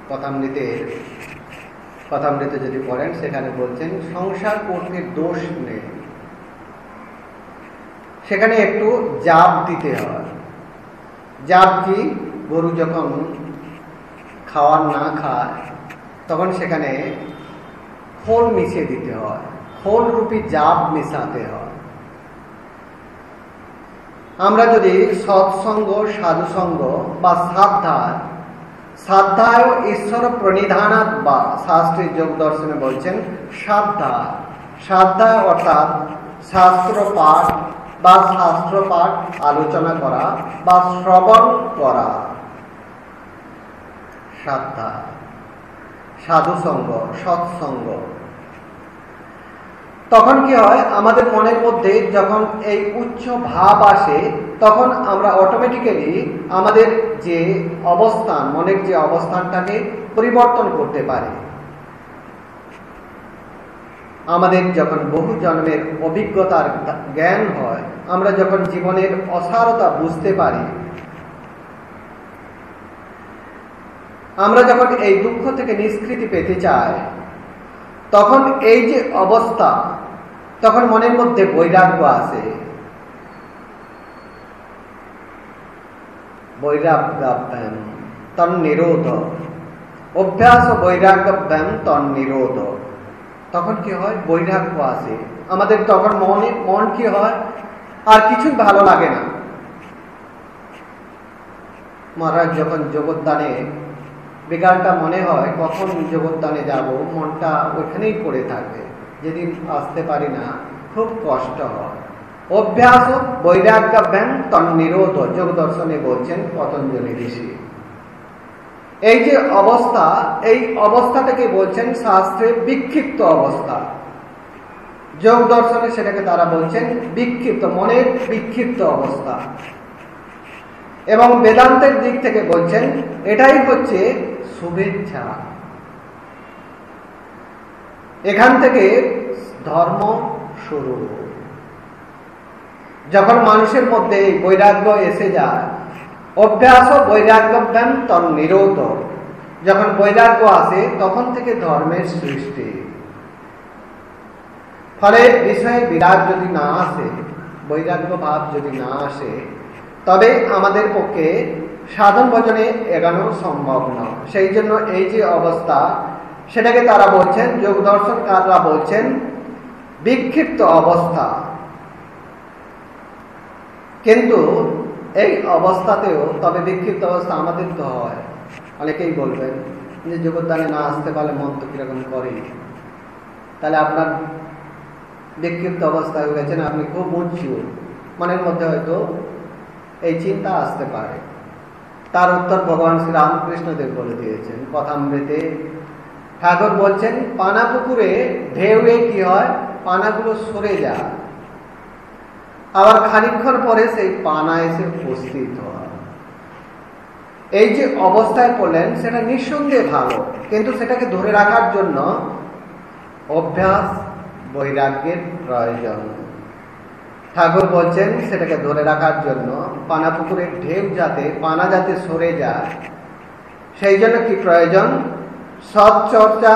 কথামৃতে কথামৃতে যদি পড়েন, সেখানে বলছেন, সংসার করতে দোষ নেই। সেখানে একটু জাপ দিতে হয়। জাপ কি? গরু যখন খাওয়ার না খায়, তখন সেখানে খোল মিশিয়ে দিতে হয়। খোল রূপী জাপ মেশাতে হয়। আমরা যদি সৎসঙ্গ, সাধুসঙ্গ বা সাধ্যায় সাধ্যায় ঈশ্বর প্রণিধানাত বা শাস্ত্রীয় যোগ দর্শনে বলছেন সাধ্যা সাধ্যায় অর্থাৎ শাস্ত্র পাঠ বা শাস্ত্র পাঠ আলোচনা করা বা শ্রবণ করা। সাধ্যা। সাধুসঙ্গ, সৎসঙ্গ। তখন কি হয়, আমাদের মনের মধ্যে যখন এই উচ্চ ভাব আসে, তখন আমরা অটোমেটিক্যালি আমাদের যে অবস্থান, মনের যে অবস্থানটাকে পরিবর্তন করতে পারি। আমাদের যখন বহু জন্মের অভিজ্ঞতার জ্ঞান হয়, আমরা যখন জীবনের অসারতা বুঝতে পারি, আমরা যখন এই দুঃখ থেকে নিষ্কৃতি পেতে চাই, তখন এই যে অবস্থা, তখন মনের মধ্যে বৈরাগ্য আসে। বৈরাগ্যাভ্যাম তন্নিরোধ। অভ্যাস বৈরাগ্যাভ্যাম তন্নিরোধ। তখন কি হয়? বৈরাগ্য আসে। আমাদের তখন মনে, মন কি হয়? আর কিছুই ভালো লাগে না। মহারাজ যখন জগৎদানে বিকালটা মনে হয়, কখন জগৎদানে যাব? মনটা ওইখানেই পড়ে থাকবে। যেদিন আসতে পারি না, খুব কষ্ট হয়। অভ্যাস বৈরাগ্যাভ্যাম তন্নিরোধ। যোগ দর্শনে বলছেন পতঞ্জলি ঋষি। এই যে অবস্থা, এই অবস্থাটাকে বলছেন? শাস্ত্রে বিক্ষিপ্ত অবস্থা। যোগ দর্শনে সেটাকে তারা বলছেন বিক্ষিপ্ত, মনের বিক্ষিপ্ত অবস্থা। এবং বেদান্তের দিক থেকে বলছেন, এটাই হচ্ছে শুভেচ্ছা। এখান থেকে ধর্ম শুরু। যখন মানুষের মধ্যে বৈরাগ্য এসে যায় অভ্যাস বৈরাগ্যজ্ঞান তন নিরোধ যখন বৈরাগ্য আসে, তখন থেকে ধর্মের সৃষ্টি। ফলে বিষয়ে বিরাগ যদি না আসে, বৈরাগ্য ভাব যদি না আসে, তবে আমাদের পক্ষে সাধন ভজনে এগানো সম্ভব নয় সেই জন্য এই যে অবস্থা, সেটাকে তারা বলছেন যোগ দর্শনকাররা বলছেন, বিক্ষিপ্ত অবস্থা। কিন্তু এই অবস্থাতেও তবে বিক্ষিপ্ত অবস্থা আমাদের তো হয়। অনেকেই বলবেন যে যোগদানে না আসতে পারলে মন তো কীরকম করে? তাহলে আপনার বিক্ষিপ্ত অবস্থায় হয়ে গেছেন আপনি খুব উঁচু। মনের মধ্যে হয়তো এই চিন্তা আসতে পারে। তার উত্তর ভগবান শ্রী রামকৃষ্ণদেব বলে দিয়েছেন, কথামৃতে ঠাকুর বলছেন পানা পুকুরে ঢেউয়ে কি হয়? পানাগুলো সরে যায়। আবার খানিক্ষণ পরে সেই পানা এসে উপস্থিত হয়। এই যে অবস্থায় পড়লেন, সেটা নিঃসন্দেহে ভালো। কিন্তু সেটাকে ধরে রাখার জন্য অভ্যাস বৈরাগ্যের প্রয়োজন। ঠাকুর বলছেন, সেটাকে ধরে রাখার জন্য পানা পুকুরের ঢেউ যাতে, পানা যাতে সরে যায়, সেই জন্য কি প্রয়োজন? সৎচর্চা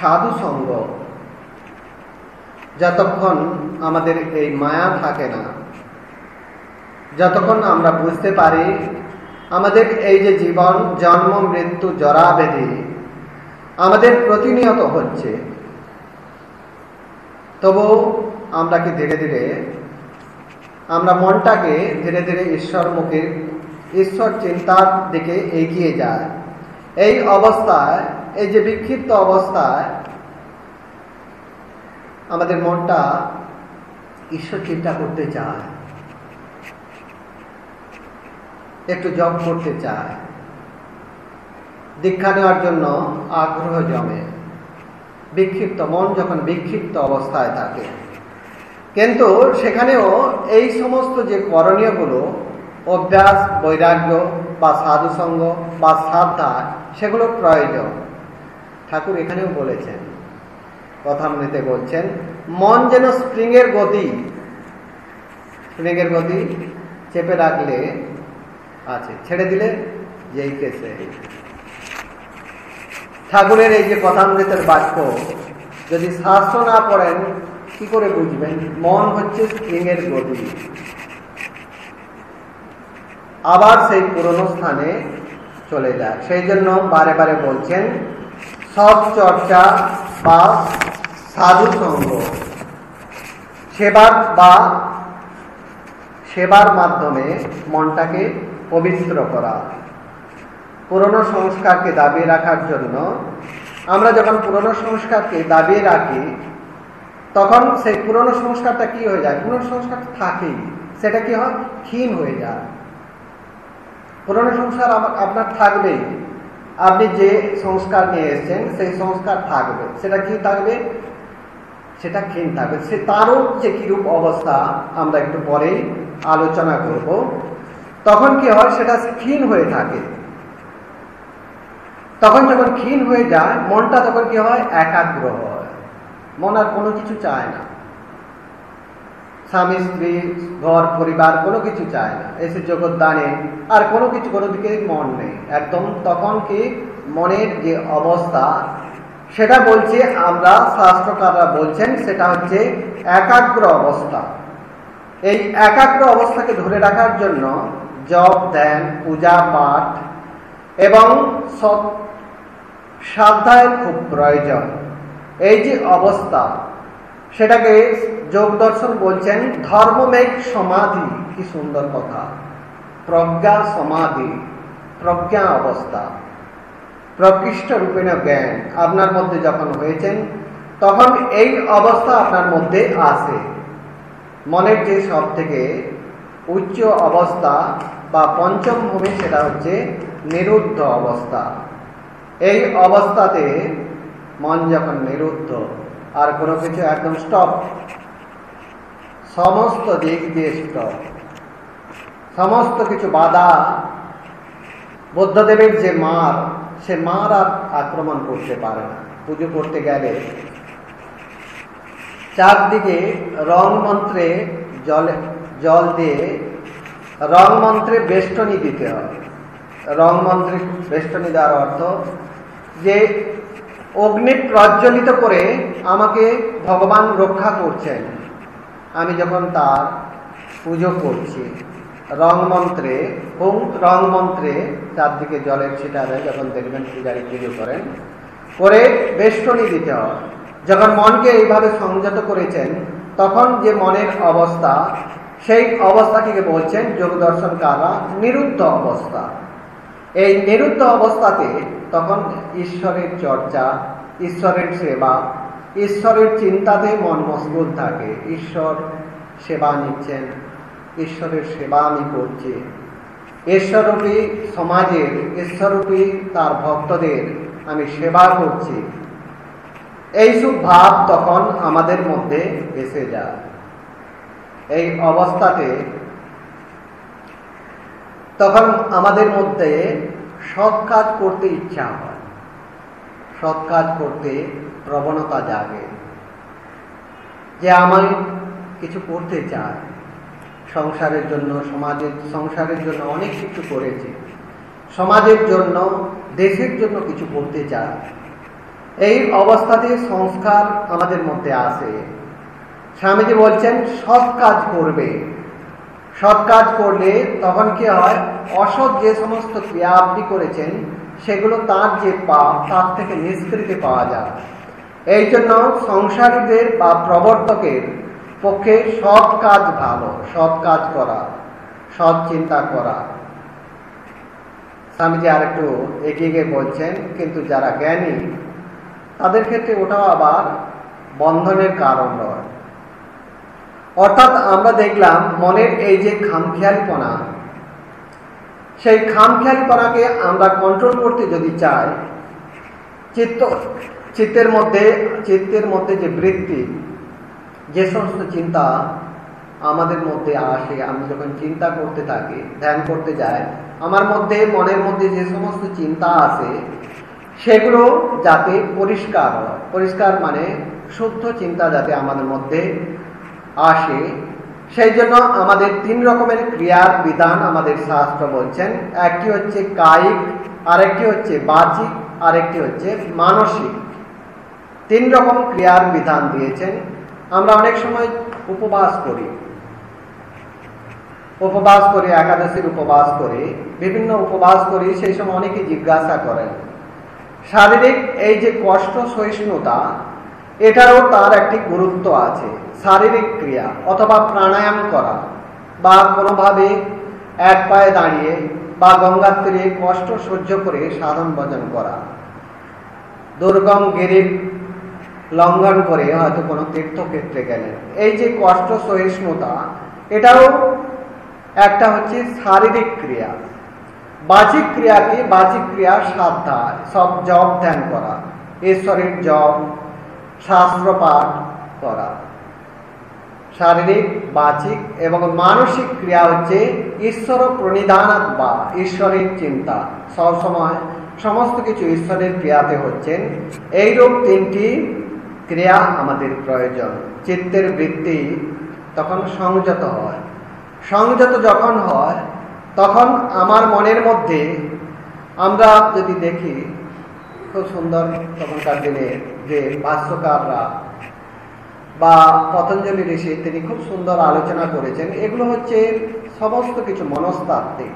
সাধু সঙ্গ যতক্ষণ আমাদের এই মায়া থাকে না, যতক্ষণ আমরা বুঝতে পারি আমাদের এই যে জীবন, জন্ম, মৃত্যু জরাবেধি আমাদের প্রতিনিয়ত হচ্ছে, তবু আমরা কি ধীরে ধীরে, আমরা মনটাকে ধীরে ধীরে ঈশ্বর মুখে ঈশ্বর চিন্তার দিকে এগিয়ে যায়। এই অবস্থায়, এই যে বিক্ষিপ্ত অবস্থায় আমাদের মনটা ঈশ্বর চিন্তা করতে চায়। একটু জব করতে চায়। দীক্ষা নেওয়ার জন্য আগ্রহ জমে। বিক্ষিপ্ত, মন যখন বিক্ষিপ্ত অবস্থায় থাকে। কিন্তু সেখানেও এই সমস্ত যে করণীয়গুলো, অভ্যাস, বৈরাগ্য বা সাধুসঙ্গ বা শ্রদ্ধা, সেগুলো প্রয়োজন। ঠাকুর এখানেও বলেছেন কথামৃতে বলছেন, মন যেন স্প্রিংয়ের গতি স্প্রিংয়ের গতি চেপে রাখলে, আছে, ছেড়ে দিলে যেই কেসে ঠাকুরের এই যে কথামৃতের বাক্য, যদি শাস্ত্র না পড়েন, কি করে বুঝবেন? মন হচ্ছে স্প্রিংয়ের গতি। আবার সেই পুরনো স্থানে চলে যায়। সেই জন্য বারে বারে বলছেন সৎ চর্চা বা সাধু সঙ্গ সেবার বা সেবার মাধ্যমে মনটাকে পবিত্র করা। পুরনো সংস্কারকে দাবিয়ে রাখার জন্য আমরা যখন পুরনো সংস্কারকে দাবিয়ে রাখি, তখন সেই পুরনো সংস্কারটা কি হয়ে যায়? পুরনো সংস্কার থাকেই। সেটা কি হয়? ক্ষীণ হয়ে যায়। পুরনো সংস্কার আপনার থাকবেই। আপনি যে সংস্কার নিয়ে এসেছেন, সেই সংস্কার থাকবে। সেটা কি থাকবে? সেটা ক্ষীণ থাকবে সে তারও যে কিরূপ অবস্থা, আমরা একটু পরেই আলোচনা করব। তখন কি হয়, সেটা ক্ষীণ হয়ে থাকে। তখন যখন ক্ষীণ হয়ে যায়, মনটা তখন কি হয়, একাগ্র হয়। মন আর কোনো কিছু চায় না। স্বামী, স্ত্রী, ঘর, পরিবার, কোনো কিছু চায় না। এসে জগৎ দানে, আর কোনো কিছু কোনো দিকে মন নেই। একদম তখন কি মনের যে অবস্থা সেটা বলছে আমরা, শাস্ত্রকাররা বলছেন, সেটা হচ্ছে একাগ্র অবস্থা। এই একাগ্র অবস্থাকে ধরে রাখার জন্য জপ, ধ্যান, পূজা, পাঠ এবং সৎ খুব প্রয়োজন। এই যে অবস্থা, সেটাকে যোগ দর্শন বলছেন ধর্মমেঘ সমাধি। কি সুন্দর কথা। প্রজ্ঞা সমাধি, প্রজ্ঞা অবস্থা। প্রকৃষ্ট রূপেণ জ্ঞান আপনার মধ্যে যখন হয়েছেন, তখন এই অবস্থা আপনার মধ্যে আসে মনের যে সব থেকে উচ্চ অবস্থা বা পঞ্চম ভূমি সেটা হচ্ছে নিরুদ্ধ অবস্থা। এই অবস্থাতে মন যখন নিরুদ্ধ, আর কোনো কিছু একদম স্টপ সমস্ত দিক দিয়ে স্টপ সমস্ত কিছু বাধা, বুদ্ধদেবের যে মার সে মার আর আক্রমণ করতে পারে না। পুজো করতে গেলে চারদিকে রং মন্ত্রে জলে, জল দিয়ে রং মন্ত্রে বেষ্টনী দিতে হয়। রং মন্ত্রে বেষ্টনী দেওয়ার অর্থ যে অগ্নি প্রজ্বলিত করে আমাকে ভগবান রক্ষা করছেন। আমি যখন তার পুজো করছি রং মন্ত্রে হুম রং মন্ত্রে চারদিকে জলের ছিটা দেয় যখন দেখবেন পূজারী পুজো করেন, করে বেষ্টনী দিতে হয়। যখন মনকে এইভাবে সংযত করেছেন, তখন যে মনের অবস্থা, সেই অবস্থাটিকে বলছেন যোগ দর্শন কারা নিরুদ্ধ অবস্থা। এই নিরুদ্ধ অবস্থাতে তখন ঈশ্বরের চর্চা, ঈশ্বরের সেবা, ঈশ্বরের চিন্তাতে মন মশগুল থাকে। ঈশ্বর সেবা নিচ্ছেন ঈশ্বরের সেবা আমি করছি। ঈশ্বরূপী সমাজের ঈশ্বরূপী তার ভক্তদের আমি সেবা করছি। এইসব ভাব তখন আমাদের মধ্যে এসে যায়। এই অবস্থাতে তখন আমাদের মধ্যে সৎ কাজ করতে ইচ্ছা হয়। সৎ কাজ করতে প্রবণতা জাগে। যে আমি কিছু করতে চাই সংসারের জন্য, সমাজের, সংসারের জন্য অনেক কিছু করেছি। সমাজের জন্য, দেশের জন্য কিছু করতে চাই এই অবস্থাতে সংস্কার আমাদের মধ্যে আসে স্বামীজি বলছেন, সৎ কাজ করবে। সৎ কাজ করলে তখন কি হয়? অসৎ যে সমস্ত ক্রিয়া আপনি করেছেন, সেগুলো তার যে পাপ, তার থেকে নিষ্কৃতি পাওয়া যায়। এই জন্য সংসারীদের বা প্রবর্তকের পক্ষে সৎ কাজ ভালো, সৎ কাজ করা, সৎ চিন্তা করা। স্বামীজি আর একটু এগিয়ে গিয়ে বলছেন, কিন্তু যারা জ্ঞানী, তাদের ক্ষেত্রে ওটাও আবার বন্ধনের কারণ নয়। অর্থাৎ আমরা দেখলাম মনের এই যে খামখেয়ালিপনা, সেই খামখেয়ালিপনাকে আমরা কন্ট্রোল করতে যদি চাই, চিত্ত, চিত্তের মধ্যে চিত্তের মধ্যে যে বৃত্তি যে সমস্ত চিন্তা আমাদের মধ্যে আসে, আমি যখন চিন্তা করতে থাকি, ধ্যান করতে যাই, আমার মধ্যে, মনের মধ্যে যে সমস্ত চিন্তা আসে সেগুলো যাতে পরিষ্কার হয়। পরিষ্কার মানে শুদ্ধ চিন্তা যাতে আমাদের মধ্যে আসে। সেই জন্য আমাদের তিন রকমের ক্রিয়ার বিধান আমাদের শাস্ত্র বলছেন। একটি হচ্ছে কায়িক, আরেকটি হচ্ছে বাচিক আরেকটি হচ্ছে মানসিক। তিন রকম ক্রিয়ার বিধান দিয়েছেন। আমরা অনেক সময় উপবাস করি। উপবাস করি, একাদশীর উপবাস করি, বিভিন্ন উপবাস করি, সেই সময় অনেকে জিজ্ঞাসা করেন, শারীরিক এই যে কষ্ট সহিষ্ণুতা, এটারও তার একটি গুরুত্ব আছে, শারীরিক ক্রিয়া অথবা প্রাণায়াম করা, বা কোনোভাবে এক পায়ে দাঁড়িয়ে বা গঙ্গার তীরে কষ্ট সহ্য করে সাধন ভজন করা, দুর্গম গিরির লঙ্ঘন করে হয়তো কোনো তীর্থক্ষেত্রে গেলেন। এই যে কষ্ট সহিষ্ণুতা, এটাও একটা হচ্ছে শারীরিক ক্রিয়া। বাচিক ক্রিয়া কি? বাচিক ক্রিয়া সাধ্যা সব জপ ধ্যান করা, ঈশ্বরের জপ শাস্ত্র পাঠ করা। শারীরিক বাচিক এবং মানসিক ক্রিয়া হচ্ছে ঈশ্বর প্রণিধান বা ঈশ্বরের চিন্তা। সবসময় সমস্ত কিছু ঈশ্বরের ক্রিয়াতে হচ্ছেন। এইরূপ তিনটি ক্রিয়া আমাদের প্রয়োজন। চিত্তের বৃত্তি তখন সংযত হয়। সংযত যখন হয়, তখন আমার মনের মধ্যে আমরা যদি দেখি, খুব সুন্দর তখনকার দিনে যে ভাষ্যকাররা বা পতঞ্জলি ঋষি, তিনি খুব সুন্দর আলোচনা করেছেন। এগুলো হচ্ছে সমস্ত কিছু মনস্তাত্ত্বিক।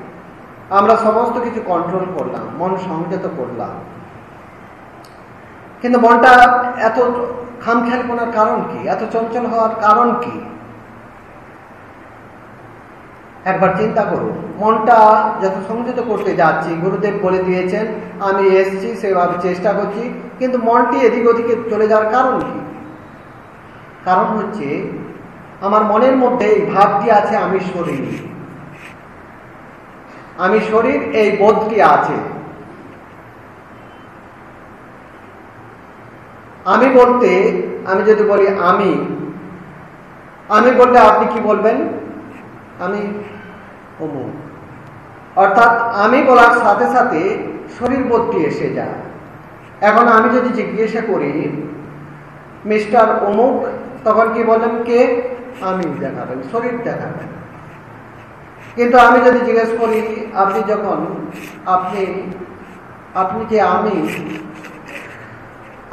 আমরা সমস্ত কিছু কন্ট্রোল করলাম, মন সংযত করলাম। কিন্তু মনটা এত খামখেয়ালপনার কারণ কি? এত চঞ্চল হওয়ার কারণ কি? একবার চিন্তা করুন, মনটা যত সংযত করতে যাচ্ছি, গুরুদেব বলে দিয়েছেন, আমি এসছি সেভাবে চেষ্টা করছি, কিন্তু মনটি এদিক ওদিকে চলে যাওয়ার কারণ কি? কারণ হচ্ছে, আমার মনের মধ্যে এই ভাবটি আছে, আমি শরীর। আমি শরীর, এই বোধটি আছে। আমি বলতে, আমি যদি বলি আমি আমি বললে আপনি কি বলবেন? আমি অমুক অর্থাৎ আমি বলার সাথে সাথে শরীর বোধটি এসে যায়। এখন আমি যদি জিজ্ঞাসা করি, মিস্টার অমুক, তখন কি বলেন কে? আমি দেখাবেন, শরীর দেখাবেন। কিন্তু আমি যদি জিজ্ঞেস করি, আপনি যখন, আপনি আপনি যে আমি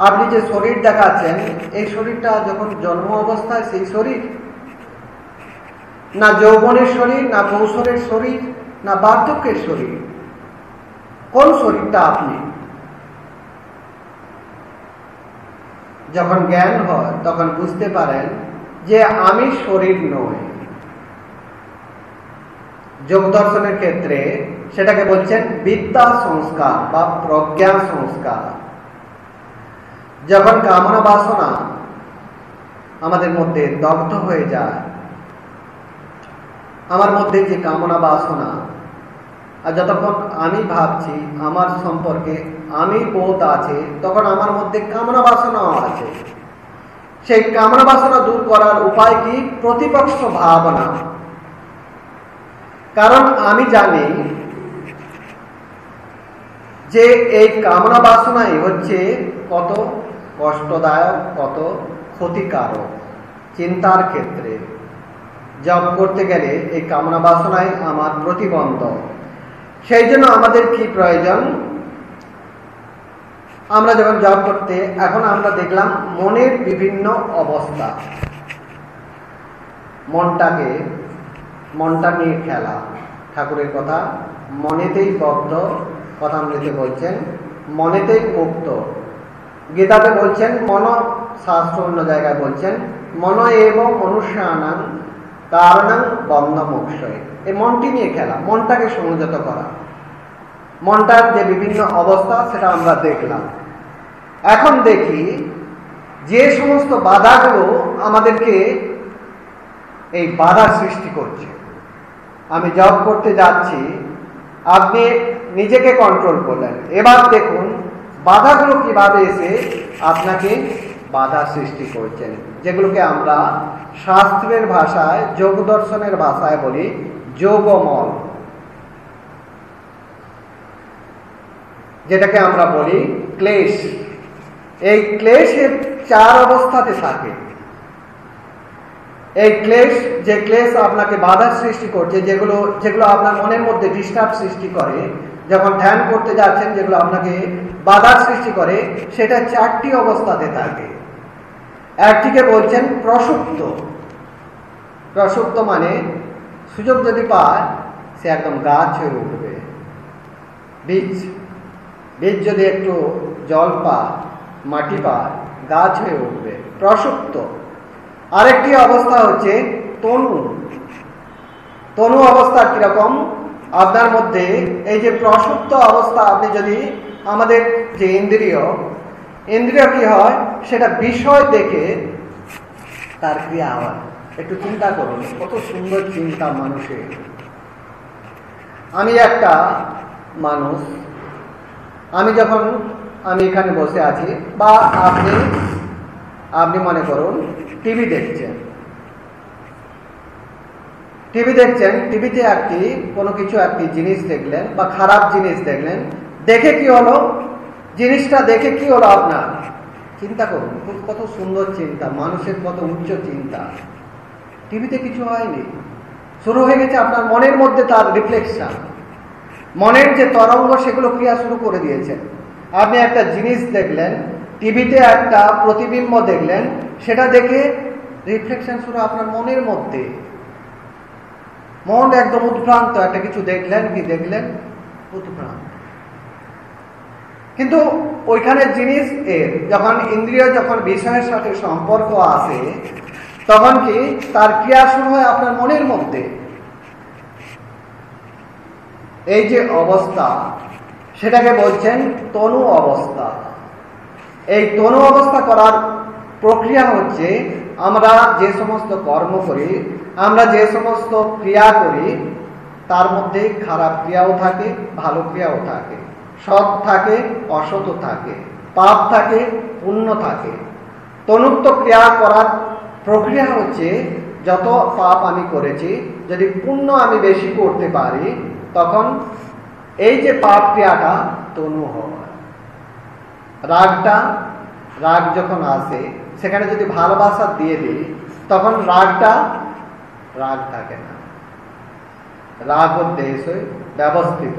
আপনি যে শরীর দেখাচ্ছেন, এই শরীরটা যখন জন্ম অবস্থায় সেই শরীর, না যৌবনের শরীর, না কৌশলের শরীর, না বার্ধক্যের শরীর, কোন শরীরটা আপনি? যখন জ্ঞান হয়, তখন বুঝতে পারেন যে আমি শরীর নই যোগ দর্শনের ক্ষেত্রে সেটাকে বলছেন বিদ্যা সংস্কার বা প্রজ্ঞা সংস্কার। যখন কামনা বাসনা আমাদের মধ্যে দগ্ধ হয়ে যায়, আমার মধ্যে যে কামনা বাসনা, আর যতক্ষণ আমি ভাবছি আমার সম্পর্কে আমি বোধ আছে, তখন আমার মধ্যে কামনা বাসনাও আছে। সেই কামনা বাসনা দূর করার উপায় কি? প্রতিপক্ষ ভাবনা। কারণ আমি জানি যে এই কামনা বাসনাই হচ্ছে কত কষ্টদায়ক, কত ক্ষতিকারক। চিন্তার ক্ষেত্রে জব করতে গেলে এই কামনা বাসনাই আমার প্রতিবন্ধক। সেই জন্য আমাদের কি প্রয়োজন? আমরা যখন জব করতে, এখন আমরা দেখলাম মনের বিভিন্ন অবস্থা। মনটাকে, মনটা নিয়ে খেলা। ঠাকুরের কথা মনেতেই বদ্ধ কথা মৃতে বলছেন, মনেতেই মুক্ত। গীতাতে বলছেন, মন শাস্ত্র অন্য জায়গায় বলছেন, মন এবং মনুষ্যানাং কারণাং বন্ধ মোক্ষয় এই মনটি নিয়ে খেলা, মনটাকে সংযত করা। মনটার যে বিভিন্ন অবস্থা, সেটা আমরা দেখলাম। এখন দেখি, যে সমস্ত বাধাগুলো আমাদেরকে এই বাধা সৃষ্টি করছে। আমি জব করতে যাচ্ছি, আপনি নিজেকে কন্ট্রোল করলেন। এবার দেখুন বাধাগুলো কীভাবে এসে আপনাকে বাধা সৃষ্টি করছেন? যেগুলোকে আমরা শাস্ত্রের ভাষায় যোগ দর্শনের ভাষায় বলি যোগমল। যেটাকে আমরা বলি ক্লেশ। এই ক্লেশের চার অবস্থাতে থাকে। এই ক্লেশ, যে ক্লেশ আপনাকে বাধার সৃষ্টি করছে, যেগুলো যেগুলো আপনার মনের মধ্যে ডিস্টার্ব সৃষ্টি করে যখন ধ্যান করতে যাচ্ছেন, যেগুলো আপনাকে বাধার সৃষ্টি করে, সেটা চারটি অবস্থাতে থাকে। একটিকে বলছেন প্রসুপ্ত। প্রসুপ্ত মানে সুযোগ যদি পায়, সে একদম গাছ হয়ে উঠবে। বীজ। বীজ যদি একটু জল পায়, মাটি পায়, গাছ হয়ে উঠবে। প্রসুপ্ত। আরেকটি অবস্থা হচ্ছে তনু। তনু অবস্থা কীরকম? আপনার মধ্যে এই যে প্রসুপ্ত অবস্থা, আপনি যদি আমাদের যে ইন্দ্রিয় ইন্দ্রিয় কি হয়? সেটা বিষয় দেখে তার ক্রিয়া হয়। একটু চিন্তা করুন, কত সুন্দর চিন্তা মানুষের। আমি একটা মানুষ, আমি যখন, আমি এখানে বসে আছি, বা আপনি আপনি মনে করুন, টিভি দেখছেন। টিভি দেখছেন, টিভিতে একটি কোনো কিছু একটি জিনিস দেখলেন বা খারাপ জিনিস দেখলেন, দেখে কি হলো? জিনিসটা দেখে কি হলো আপনার? চিন্তা করুন কত সুন্দর চিন্তা, মানুষের কত উচ্চ চিন্তা। টিভিতে কিছু হয়নি। শুরু হয়ে গেছে আপনার মনের মধ্যে তার রিফ্লেকশন মনের যে তরঙ্গ, সেগুলো ক্রিয়া শুরু করে দিয়েছেন আপনি একটা জিনিস দেখলেন, টিভিতে একটা প্রতিবিম্ব দেখলেন, সেটা দেখে রিফ্লেকশন শুরু আপনার মনের মধ্যে। মন একদম উদ্ভ্রান্ত, একটা কিছু দেখলেন কি দেখলেন? উদ্ভ্রান্ত। কিন্তু ওইখানে জিনিস এর যখন ইন্দ্রিয় যখন বিষয়ের সাথে সম্পর্ক আসে তখন কি তার ক্রিয়া শুরু হয় আপনার মনের মধ্যে? এই যে অবস্থা, সেটাকে বলছেন তনু অবস্থা। এই তনু অবস্থা করার প্রক্রিয়া হচ্ছে, আমরা যে সমস্ত কর্ম করি আমরা যে সমস্ত ক্রিয়া করি, তার মধ্যে খারাপ ক্রিয়াও থাকে, ভালো ক্রিয়াও থাকে। সৎ থাকে, অসৎ থাকে। পাপ থাকে, পুণ্য থাকে। তনুত্ব ক্রিয়া করার প্রক্রিয়া হচ্ছে, যত পাপ আমি করেছি, যদি পুণ্য আমি বেশি করতে পারি, তখন এই যে পাপ ক্রিয়াটা তনু হয়। রাগটা, রাগ যখন আসে, সেখানে যদি ভালোবাসা দিয়ে দিই, তখন রাগটা রাগ থাকে না। রাগ ও দেশ হয়ে ব্যবস্থিত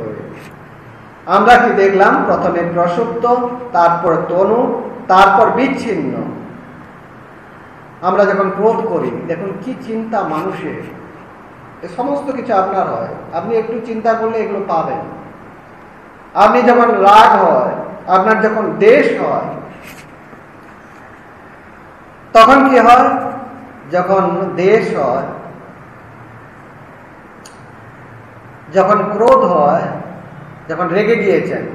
আমরা কি দেখলাম? প্রথমে প্রসুপ্ত, তারপর তনু, তারপর বিচ্ছিন্ন। আমরা যখন ক্রোধ করি, দেখুন কি চিন্তা মানুষের। এ সমস্ত কিছু আপনার হয়। আপনি একটু চিন্তা করলে এগুলো পাবেন। আপনি যখন রাগ হয়, আপনার যখন দেশ হয়, তখন কি হয়? যখন দেশ হয় যখন ক্রোধ হয়, যখন রেগে গিয়েছেন,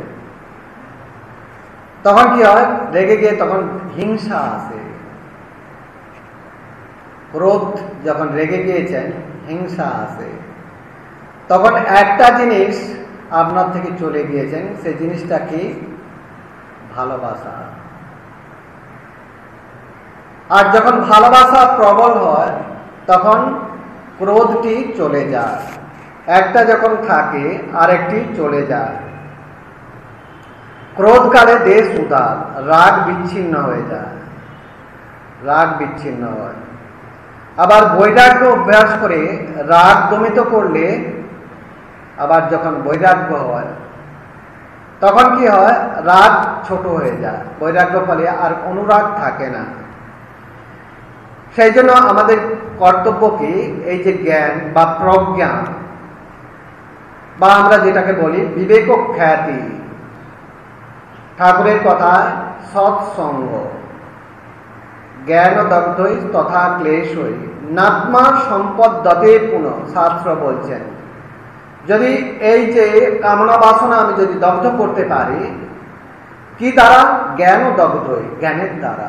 তখন কি হয়? রেগে গিয়ে তখন হিংসা আসে। ক্রোধ যখন রেগে গিয়েছেন, হিংসা আসে। তখন একটা জিনিস আপনার থেকে চলে গিয়েছেন সেই জিনিসটা কি? ভালোবাসা। আর যখন ভালোবাসা প্রবল হয়, তখন ক্রোধটি চলে যায়। একটা যখন থাকে, আরেকটি চলে যায়। ক্রোধকালে দেশ উদার, রাগ বিচ্ছিন্ন হয়ে যায়। রাগ বিচ্ছিন্ন হয়। আবার বৈরাগ্য অভ্যাস করে রাগ দমিত করলে আবার যখন বৈরাগ্য হয়, তখন কি হয়? রাগ ছোট হয়ে যায়। বৈরাগ্য ফলে আর অনুরাগ থাকে না। সেই জন্য আমাদের কর্তব্য কি? এই যে জ্ঞান বা প্রজ্ঞা বা আমরা যেটাকে বলি বিবেক খ্যাতি ঠাকুরের কথা সৎসঙ্গ। জ্ঞান দগ্ধই তথা ক্লেশ ক্লেশই। নাত্মা সম্পদ দতে পুনঃ, শাস্ত্র বলছেন। যদি এই যে কামনা বাসনা আমি যদি দগ্ধ করতে পারি, কি দ্বারা? জ্ঞান দগ্ধই জ্ঞানের দ্বারা।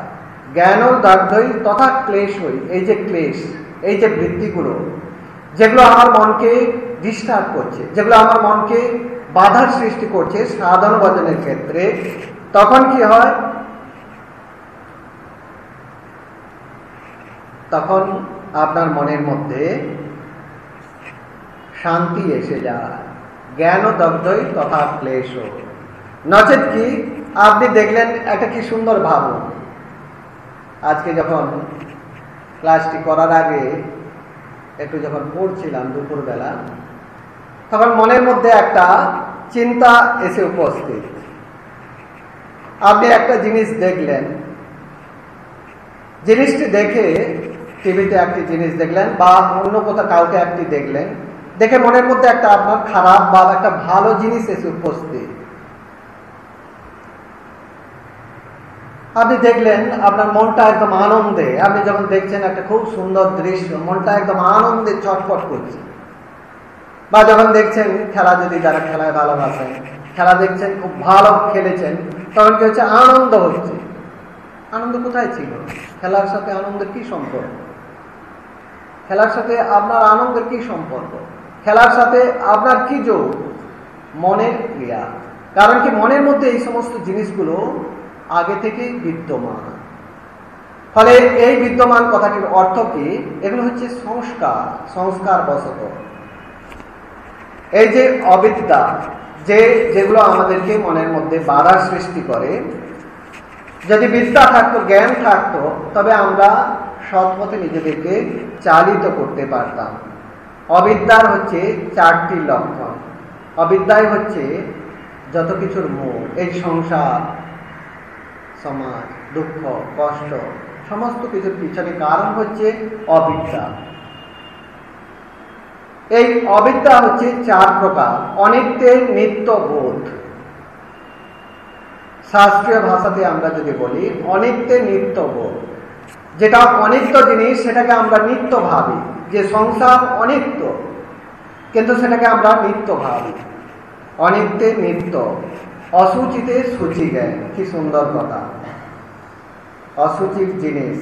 জ্ঞান দগ্ধই তথা ক্লেশই, এই যে ক্লেশ, এই যে বৃত্তিগুলো, যেগুলো আমার মনকে ডিস্টার্ব করছে। যেগুলো আমার মনকে বাধার সৃষ্টি করছে সাধন ভজনের ক্ষেত্রে, তখন কি হয়? তখন আপনার মনের মধ্যে শান্তি এসে যায়। জ্ঞান ও দগ্ধই তথা ক্লেশ নচেত কি? আপনি দেখলেন একটা কি সুন্দর ভাব আজকে যখন ক্লাসটি করার আগে একটু যখন পড়ছিলাম দুপুরবেলা তখন মনের মধ্যে একটা চিন্তা এসে উপস্থিত। আপনি একটা জিনিস দেখলেন। জিনিসটি দেখে টিভিতে একটি জিনিস দেখলেন বা অন্য কোথাও কাউকে একটি দেখলেন। দেখে মনের মধ্যে একটা আপনার খারাপ বা একটা ভালো জিনিস এসে উপস্থিত। আপনি দেখলেন আপনার মনটা একদম আনন্দে। আপনি যখন দেখছেন একটা খুব সুন্দর দৃশ্য, মনটা একদম আনন্দে ছটফট করছে। বা যখন দেখছেন খেলা যদি যারা খেলায় ভালোবাসেন খেলা দেখছেন, খুব ভালো খেলেছেন, তখন কি হচ্ছে আনন্দ হচ্ছে? আনন্দ কোথায় ছিল? খেলার সাথে আনন্দের কি সম্পর্ক? খেলার সাথে আপনার আনন্দের কি সম্পর্ক? খেলার সাথে আপনার কি যোগ? মনের ক্রিয়া। কারণ কি মনের মধ্যে এই সমস্ত জিনিসগুলো আগে থেকেই বিদ্যমান। ফলে এই বিদ্যমান কথাটির অর্থ কি? এগুলো হচ্ছে সংস্কার সংস্কার বশত এই যে অবিদ্যা, যে যেগুলো আমাদেরকে মনের মধ্যে বাধার সৃষ্টি করে, যদি বিদ্যা থাকতো, জ্ঞান থাকতো, তবে আমরা সৎপথে নিজেদেরকে চালিত করতে পারতাম। অবিদ্যার হচ্ছে চারটি লক্ষণ। অবিদ্যায় হচ্ছে যত কিছুর মূল এই সংসার, সমাজ, দুঃখ, কষ্ট, সমস্ত কিছুর পিছনে কারণ হচ্ছে অবিদ্যা। এই অবিদ্যা হচ্ছে চার প্রকার। অনিত্যের নিত্য, বোধ। শাস্ত্রীয় ভাষাতে আমরা যদি বলি অনিত্যের নিত্য, বোধ। যেটা অনিত্য জিনিস, সেটাকে আমরা নিত্য ভাবি। যে সংসার অনিত্য, কিন্তু সেটাকে আমরা নিত্য ভাবি। অনিত্যের নিত্য, অসুচিতে সূচি জ্ঞান। কি সুন্দর কথা। অসুচির জিনিস।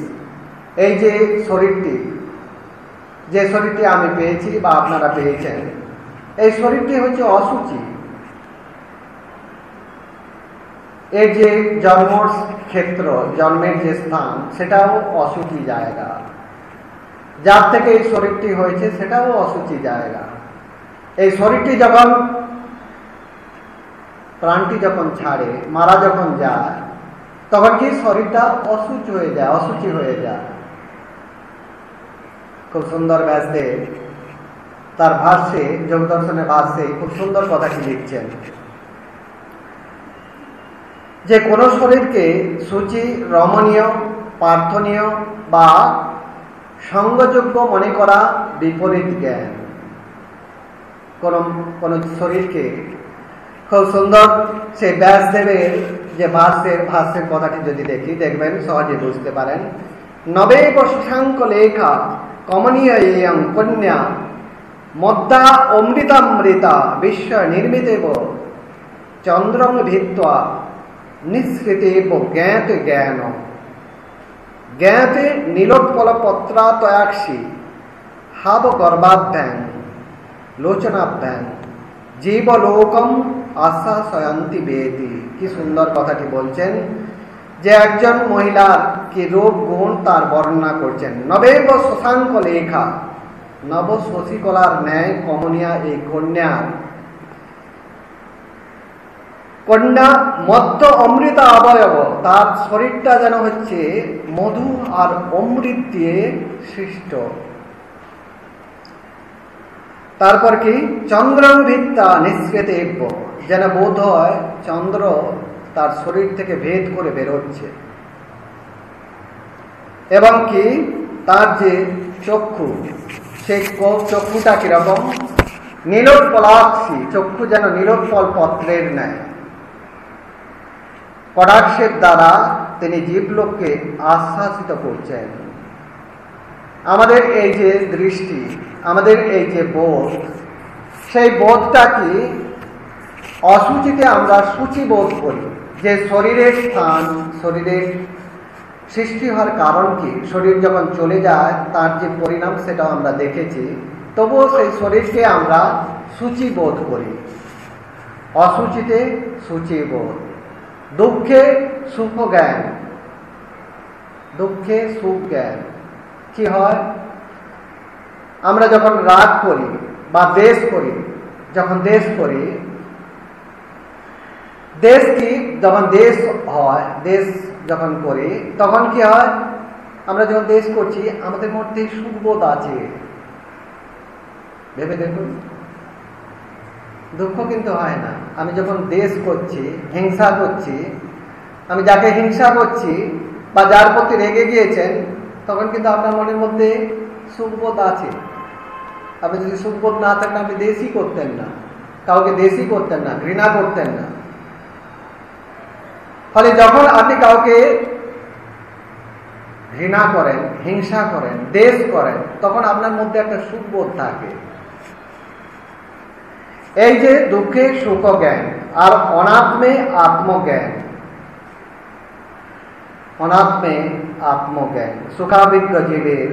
এই যে শরীরটি যে শরীরটি আমি পেয়েছি বা আপনারা পেয়েছেন, এই শরীরটি হচ্ছে অসুচি। এর যে জন্ম ক্ষেত্র, জন্মের যে স্থান, সেটাও অসুচি জায়গা। যার থেকে এই শরীরটি হয়েছে, সেটাও অসুচি জায়গা। এই শরীরটি যখন, প্রাণটি যখন ছাড়ে, মারা যখন যায়, তখন কি শরীরটা অসুচ হয়ে যায়, অসুচি হয়ে যায়। খুব সুন্দর ব্যাসদেব তার ভাষ্যে যোগ দর্শনের ভাষ্যে খুব সুন্দর কথাটি লিখছেন। যে কোনো শরীরকে সূচি, রমণীয় প্রার্থনীয় বা সঙ্গযোগ্য মনে করা বিপরীত জ্ঞান। কোন কোন শরীরকে খুব সুন্দর সে ব্যাসদেবের যে ভাষ্যের ভাষ্যের কথাটি যদি দেখি, দেখবেন সহজে বুঝতে পারেন। নবেব শশাঙ্ক লেখা কমনীয় এয়ং কন্যা মদ্দা অমৃতামৃতা বিশ্ব নির্মিতেব চন্দ্রং ভিত্ত্বা নিঃসৃতেব জ্ঞাত জ্ঞান জ্ঞাতে নীলোৎপল পত্রাতয়াক্ষী হাব গর্ভাভ্যাং লোচনাভ্যাং জীবলোকম আশ্বাসয়ন্তি বেদি কি সুন্দর কথাটি বলছেন? যে একজন মহিলার কি রূপ, গুণ তার বর্ণনা করছেন। নবেব শশাঙ্ক লেখা নব শশীকলার ন্যায় কমনিয়া এই কন্যা। কন্যা মধ্য অমৃত অবয়ব তার শরীরটা যেন হচ্ছে মধু আর অমৃত দিয়ে সৃষ্ট। তারপর কি? চন্দ্রাঙ্গিতা নিষ্কৃতেব্য যেন বোধ হয় চন্দ্র তার শরীর থেকে ভেদ করে বেরোচ্ছে এবং কি? তার যে চক্ষু সেই চক্ষুটা কীরকম? নীলোৎপলাক্ষী চক্ষু যেন নীলোৎপল পত্রের ন্যায়। কটাক্ষের দ্বারা তিনি জীবলোককে আশ্বাসিত করছেন। আমাদের এই যে দৃষ্টি, আমাদের এই যে বোধ, সেই বোধটা কি? অসুচিতে আমরা সূচি বোধ করি যে শরীরের স্থান, শরীরের সৃষ্টি হওয়ার কারণ কি? শরীর যখন চলে যায়, তার যে পরিণাম সেটাও আমরা দেখেছি। তবুও সেই শরীরকে আমরা সূচিবোধ করি। অসুচিতে সূচিবোধ। দুঃখে সুখ জ্ঞান দুঃখে সুখ জ্ঞান কি হয়? আমরা যখন রাগ করি বা দেশ করি, যখন দেশ করি দেশ কি যখন দেশ হয়, দেশ যখন করি, তখন কি হয়? আমরা যখন দেশ করছি, আমাদের মধ্যে সুখবোধ আছে। ভেবে দেখুন। দুঃখ কিন্তু হয় না। আমি যখন দেশ করছি, হিংসা করছি, আমি যাকে হিংসা করছি বা যার প্রতি রেগে গিয়েছেন, তখন কিন্তু আপনার মনের মধ্যে সুখবোধ আছে। আপনি যদি সুখবোধ না থাকলে আপনি দেশই করতেন না। কাউকে দেশই করতেন না, ঘৃণা করতেন না। ফলে যখন আপনি কাউকে ঘৃণা করেন, হিংসা করেন, দেশ করেন, তখন আপনার মধ্যে একটা সুখবোধ থাকে। এই যে দুঃখে সুখ জ্ঞান আর অনাত্মে আত্মজ্ঞান। অনাত্মে আত্মজ্ঞান সুখাভিজ্ঞ জীবের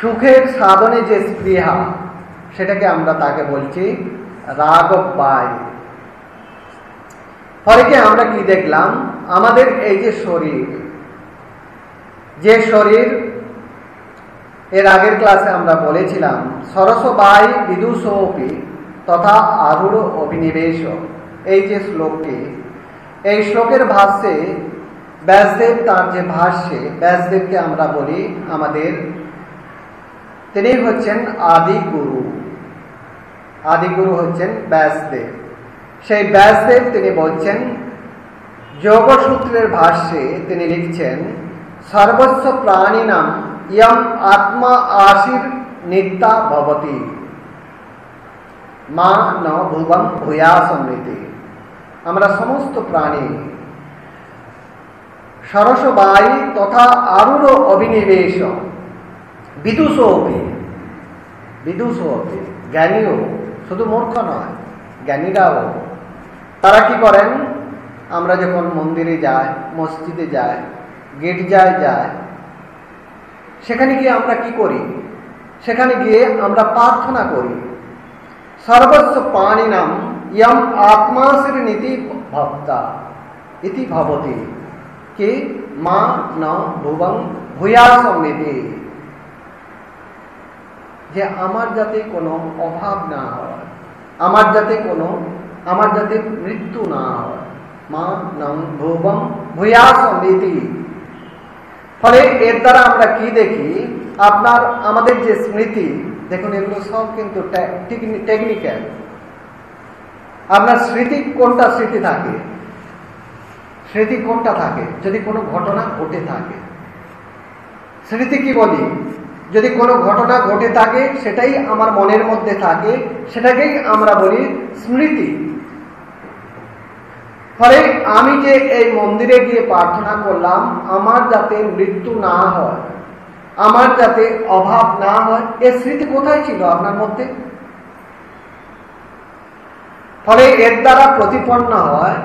সুখের সাধনে যে স্পৃহা, সেটাকে আমরা তাকে বলছি রাগ বাই ফলে কি আমরা কি দেখলাম? আমাদের এই যে শরীর যে শরীর, এর আগের ক্লাসে আমরা বলেছিলাম সরস বাই বিদুষপি তথা আরূঢ় অভিনিবেশ। এই যে শ্লোকটি, এই শ্লোকের ভাষ্যে ব্যাসদেব তার যে ভাষ্যে, ব্যাসদেবকে আমরা বলি আমাদের, তিনি হচ্ছেন আদি গুরু আদি গুরু হচ্ছেন ব্যাসদেব। সেই ব্যাসদেব তিনি বলছেন, যোগসূত্রের ভাষ্যে তিনি লিখছেন, সর্বস্ব প্রাণী নাম ইয়ম আত্মা আশির নিত্যা ভবতী। মা ন ভুবন ভূয়া সমৃদ্ধি আমরা সমস্ত প্রাণী সরসবায়ী তথা আরুর অভিনিবেশ বিদুষ অপি বিদুষ অপি জ্ঞানীও, শুধু মূর্খ নয়, জ্ঞানীরাও। তারা কি করেন? আমরা যখন মন্দিরে যাই, মসজিদে যাই যায় যায় সেখানে গিয়ে আমরা কি করি? সেখানে গিয়ে আমরা প্রার্থনা করি। সর্বস্ব পাণি নাম ইয়ম আত্মাশ্রী নীতি ভক্তা ইতি ভবতী। কি? মা ন ভুবং ভূয়া সমৃদ্ধি যে আমার যাতে কোনো অভাব না হয়, আমার যাতে কোনো আমার যাতে মৃত্যু না হয়। মা নং ভুবম ভূয়া সমৃদ্ধি ফলে এর দ্বারা আমরা কি দেখি? আপনার, আমাদের যে স্মৃতি, দেখুন, এগুলো সব কিন্তু টেকনিক্যাল। আপনার স্মৃতি কোনটা স্মৃতি থাকে? স্মৃতি কোনটা থাকে? যদি কোনো ঘটনা ঘটে থাকে। স্মৃতি কি বলি? যদি কোনো ঘটনা ঘটে থাকে, সেটাই আমার মনের মধ্যে থাকে, সেটাকেই আমরা বলি স্মৃতি। ফলে আমি যে এই মন্দিরে গিয়ে প্রার্থনা করলাম, আমার যাতে মৃত্যু না হয়, আমার যাতে অভাব না হয়, এ স্মৃতি কোথায় ছিল আপনার মধ্যে? ফলে এর দ্বারা প্রতিপন্ন হয়,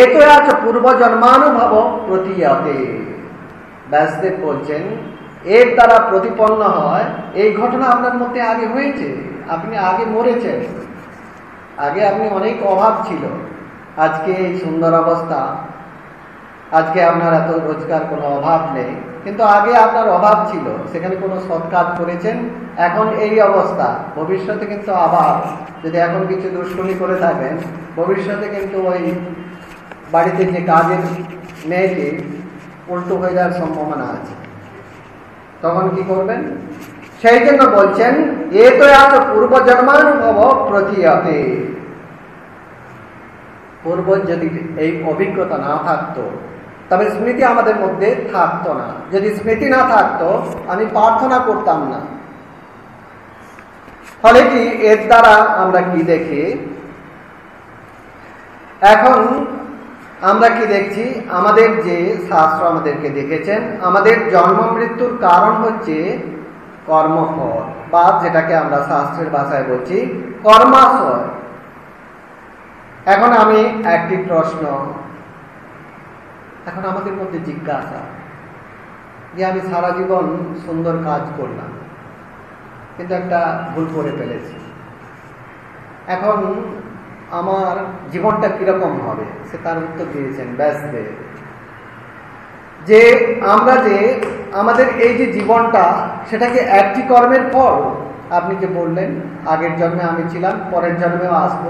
এ তো আছে পূর্ব জন্মানুভব প্রতীয়তে ব্যাসদেব বলছেন, এর দ্বারা প্রতিপন্ন হয়, এই ঘটনা আপনার মধ্যে আগে হয়েছে, আপনি আগে মরেছেন। আগে আপনি অনেক অভাব ছিল। আজকে এই সুন্দর অবস্থা, আজকে আপনার এত রোজগার কোনো অভাব নেই। কিন্তু আগে আপনার অভাব ছিল, সেখানে কোনো সৎ কাজ করেছেন, এখন এই অবস্থা। ভবিষ্যতে কিন্তু আবার যদি এখন কিছু দুষ্কর্মী করে থাকেন, ভবিষ্যতে কিন্তু ওই বাড়িতে যে কাজের মেয়েটি উল্টো হয়ে যাওয়ার সম্ভাবনা আছে। তখন কি করবেন? সেই জন্য বলছেন, এ তো এত পূর্ব জন্মানুভব প্রতীয়তে। পূর্ব যদি এই অভিজ্ঞতা না থাকতো, তবে স্মৃতি আমাদের মধ্যে থাকতো না। যদি স্মৃতি না থাকতো, আমি প্রার্থনা করতাম না। ফলে কি এর দ্বারা আমরা কি দেখি? এখন আমরা কি দেখছি? আমাদের যে শাস্ত্র আমাদেরকে দেখেছেন, আমাদের জন্ম মৃত্যুর কারণ হচ্ছে কর্মফল, বা যেটাকে আমরা শাস্ত্রের ভাষায় বলছি কর্মাশয়। এখন আমি একটি প্রশ্ন। এখন আমাদের মধ্যে জিজ্ঞাসা। যে আমি সারা জীবন সুন্দর কাজ করলাম, কিন্তু একটা ভুল করে ফেলেছি। এখন আমার জীবনটা কীরকম হবে, সে তার উত্তর দিয়েছেন ব্যাসদেব যে আমরা যে আমাদের এই যে জীবনটা, সেটাকে একটি কর্মের ফল আপনি যে বললেন, আগের জন্মে আমি ছিলাম, পরের জন্মেও আসব।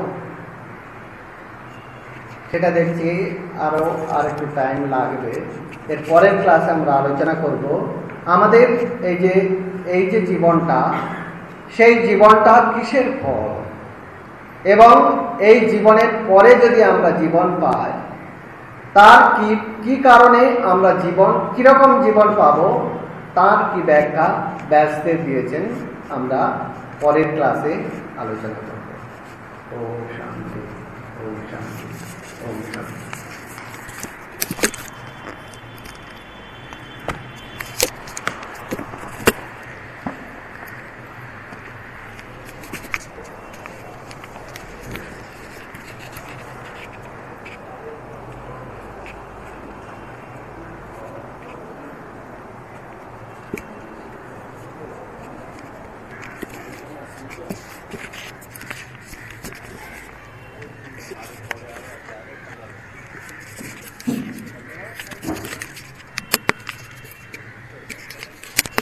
সেটা দেখছি আরও আর একটু টাইম লাগবে। এর পরের ক্লাসে আমরা আলোচনা করব। আমাদের এই যে এই যে জীবনটা, সেই জীবনটা কিসের ফল এবং এই জীবনের পরে যদি আমরা জীবন পাই, তার কি কি কারণে আমরা জীবন, কীরকম জীবন পাব? তার কি ব্যাখ্যা ব্যাসদেব দিয়েছেন আমরা পরের ক্লাসে আলোচনা করব। ও শান্তি ও শান্তি। ও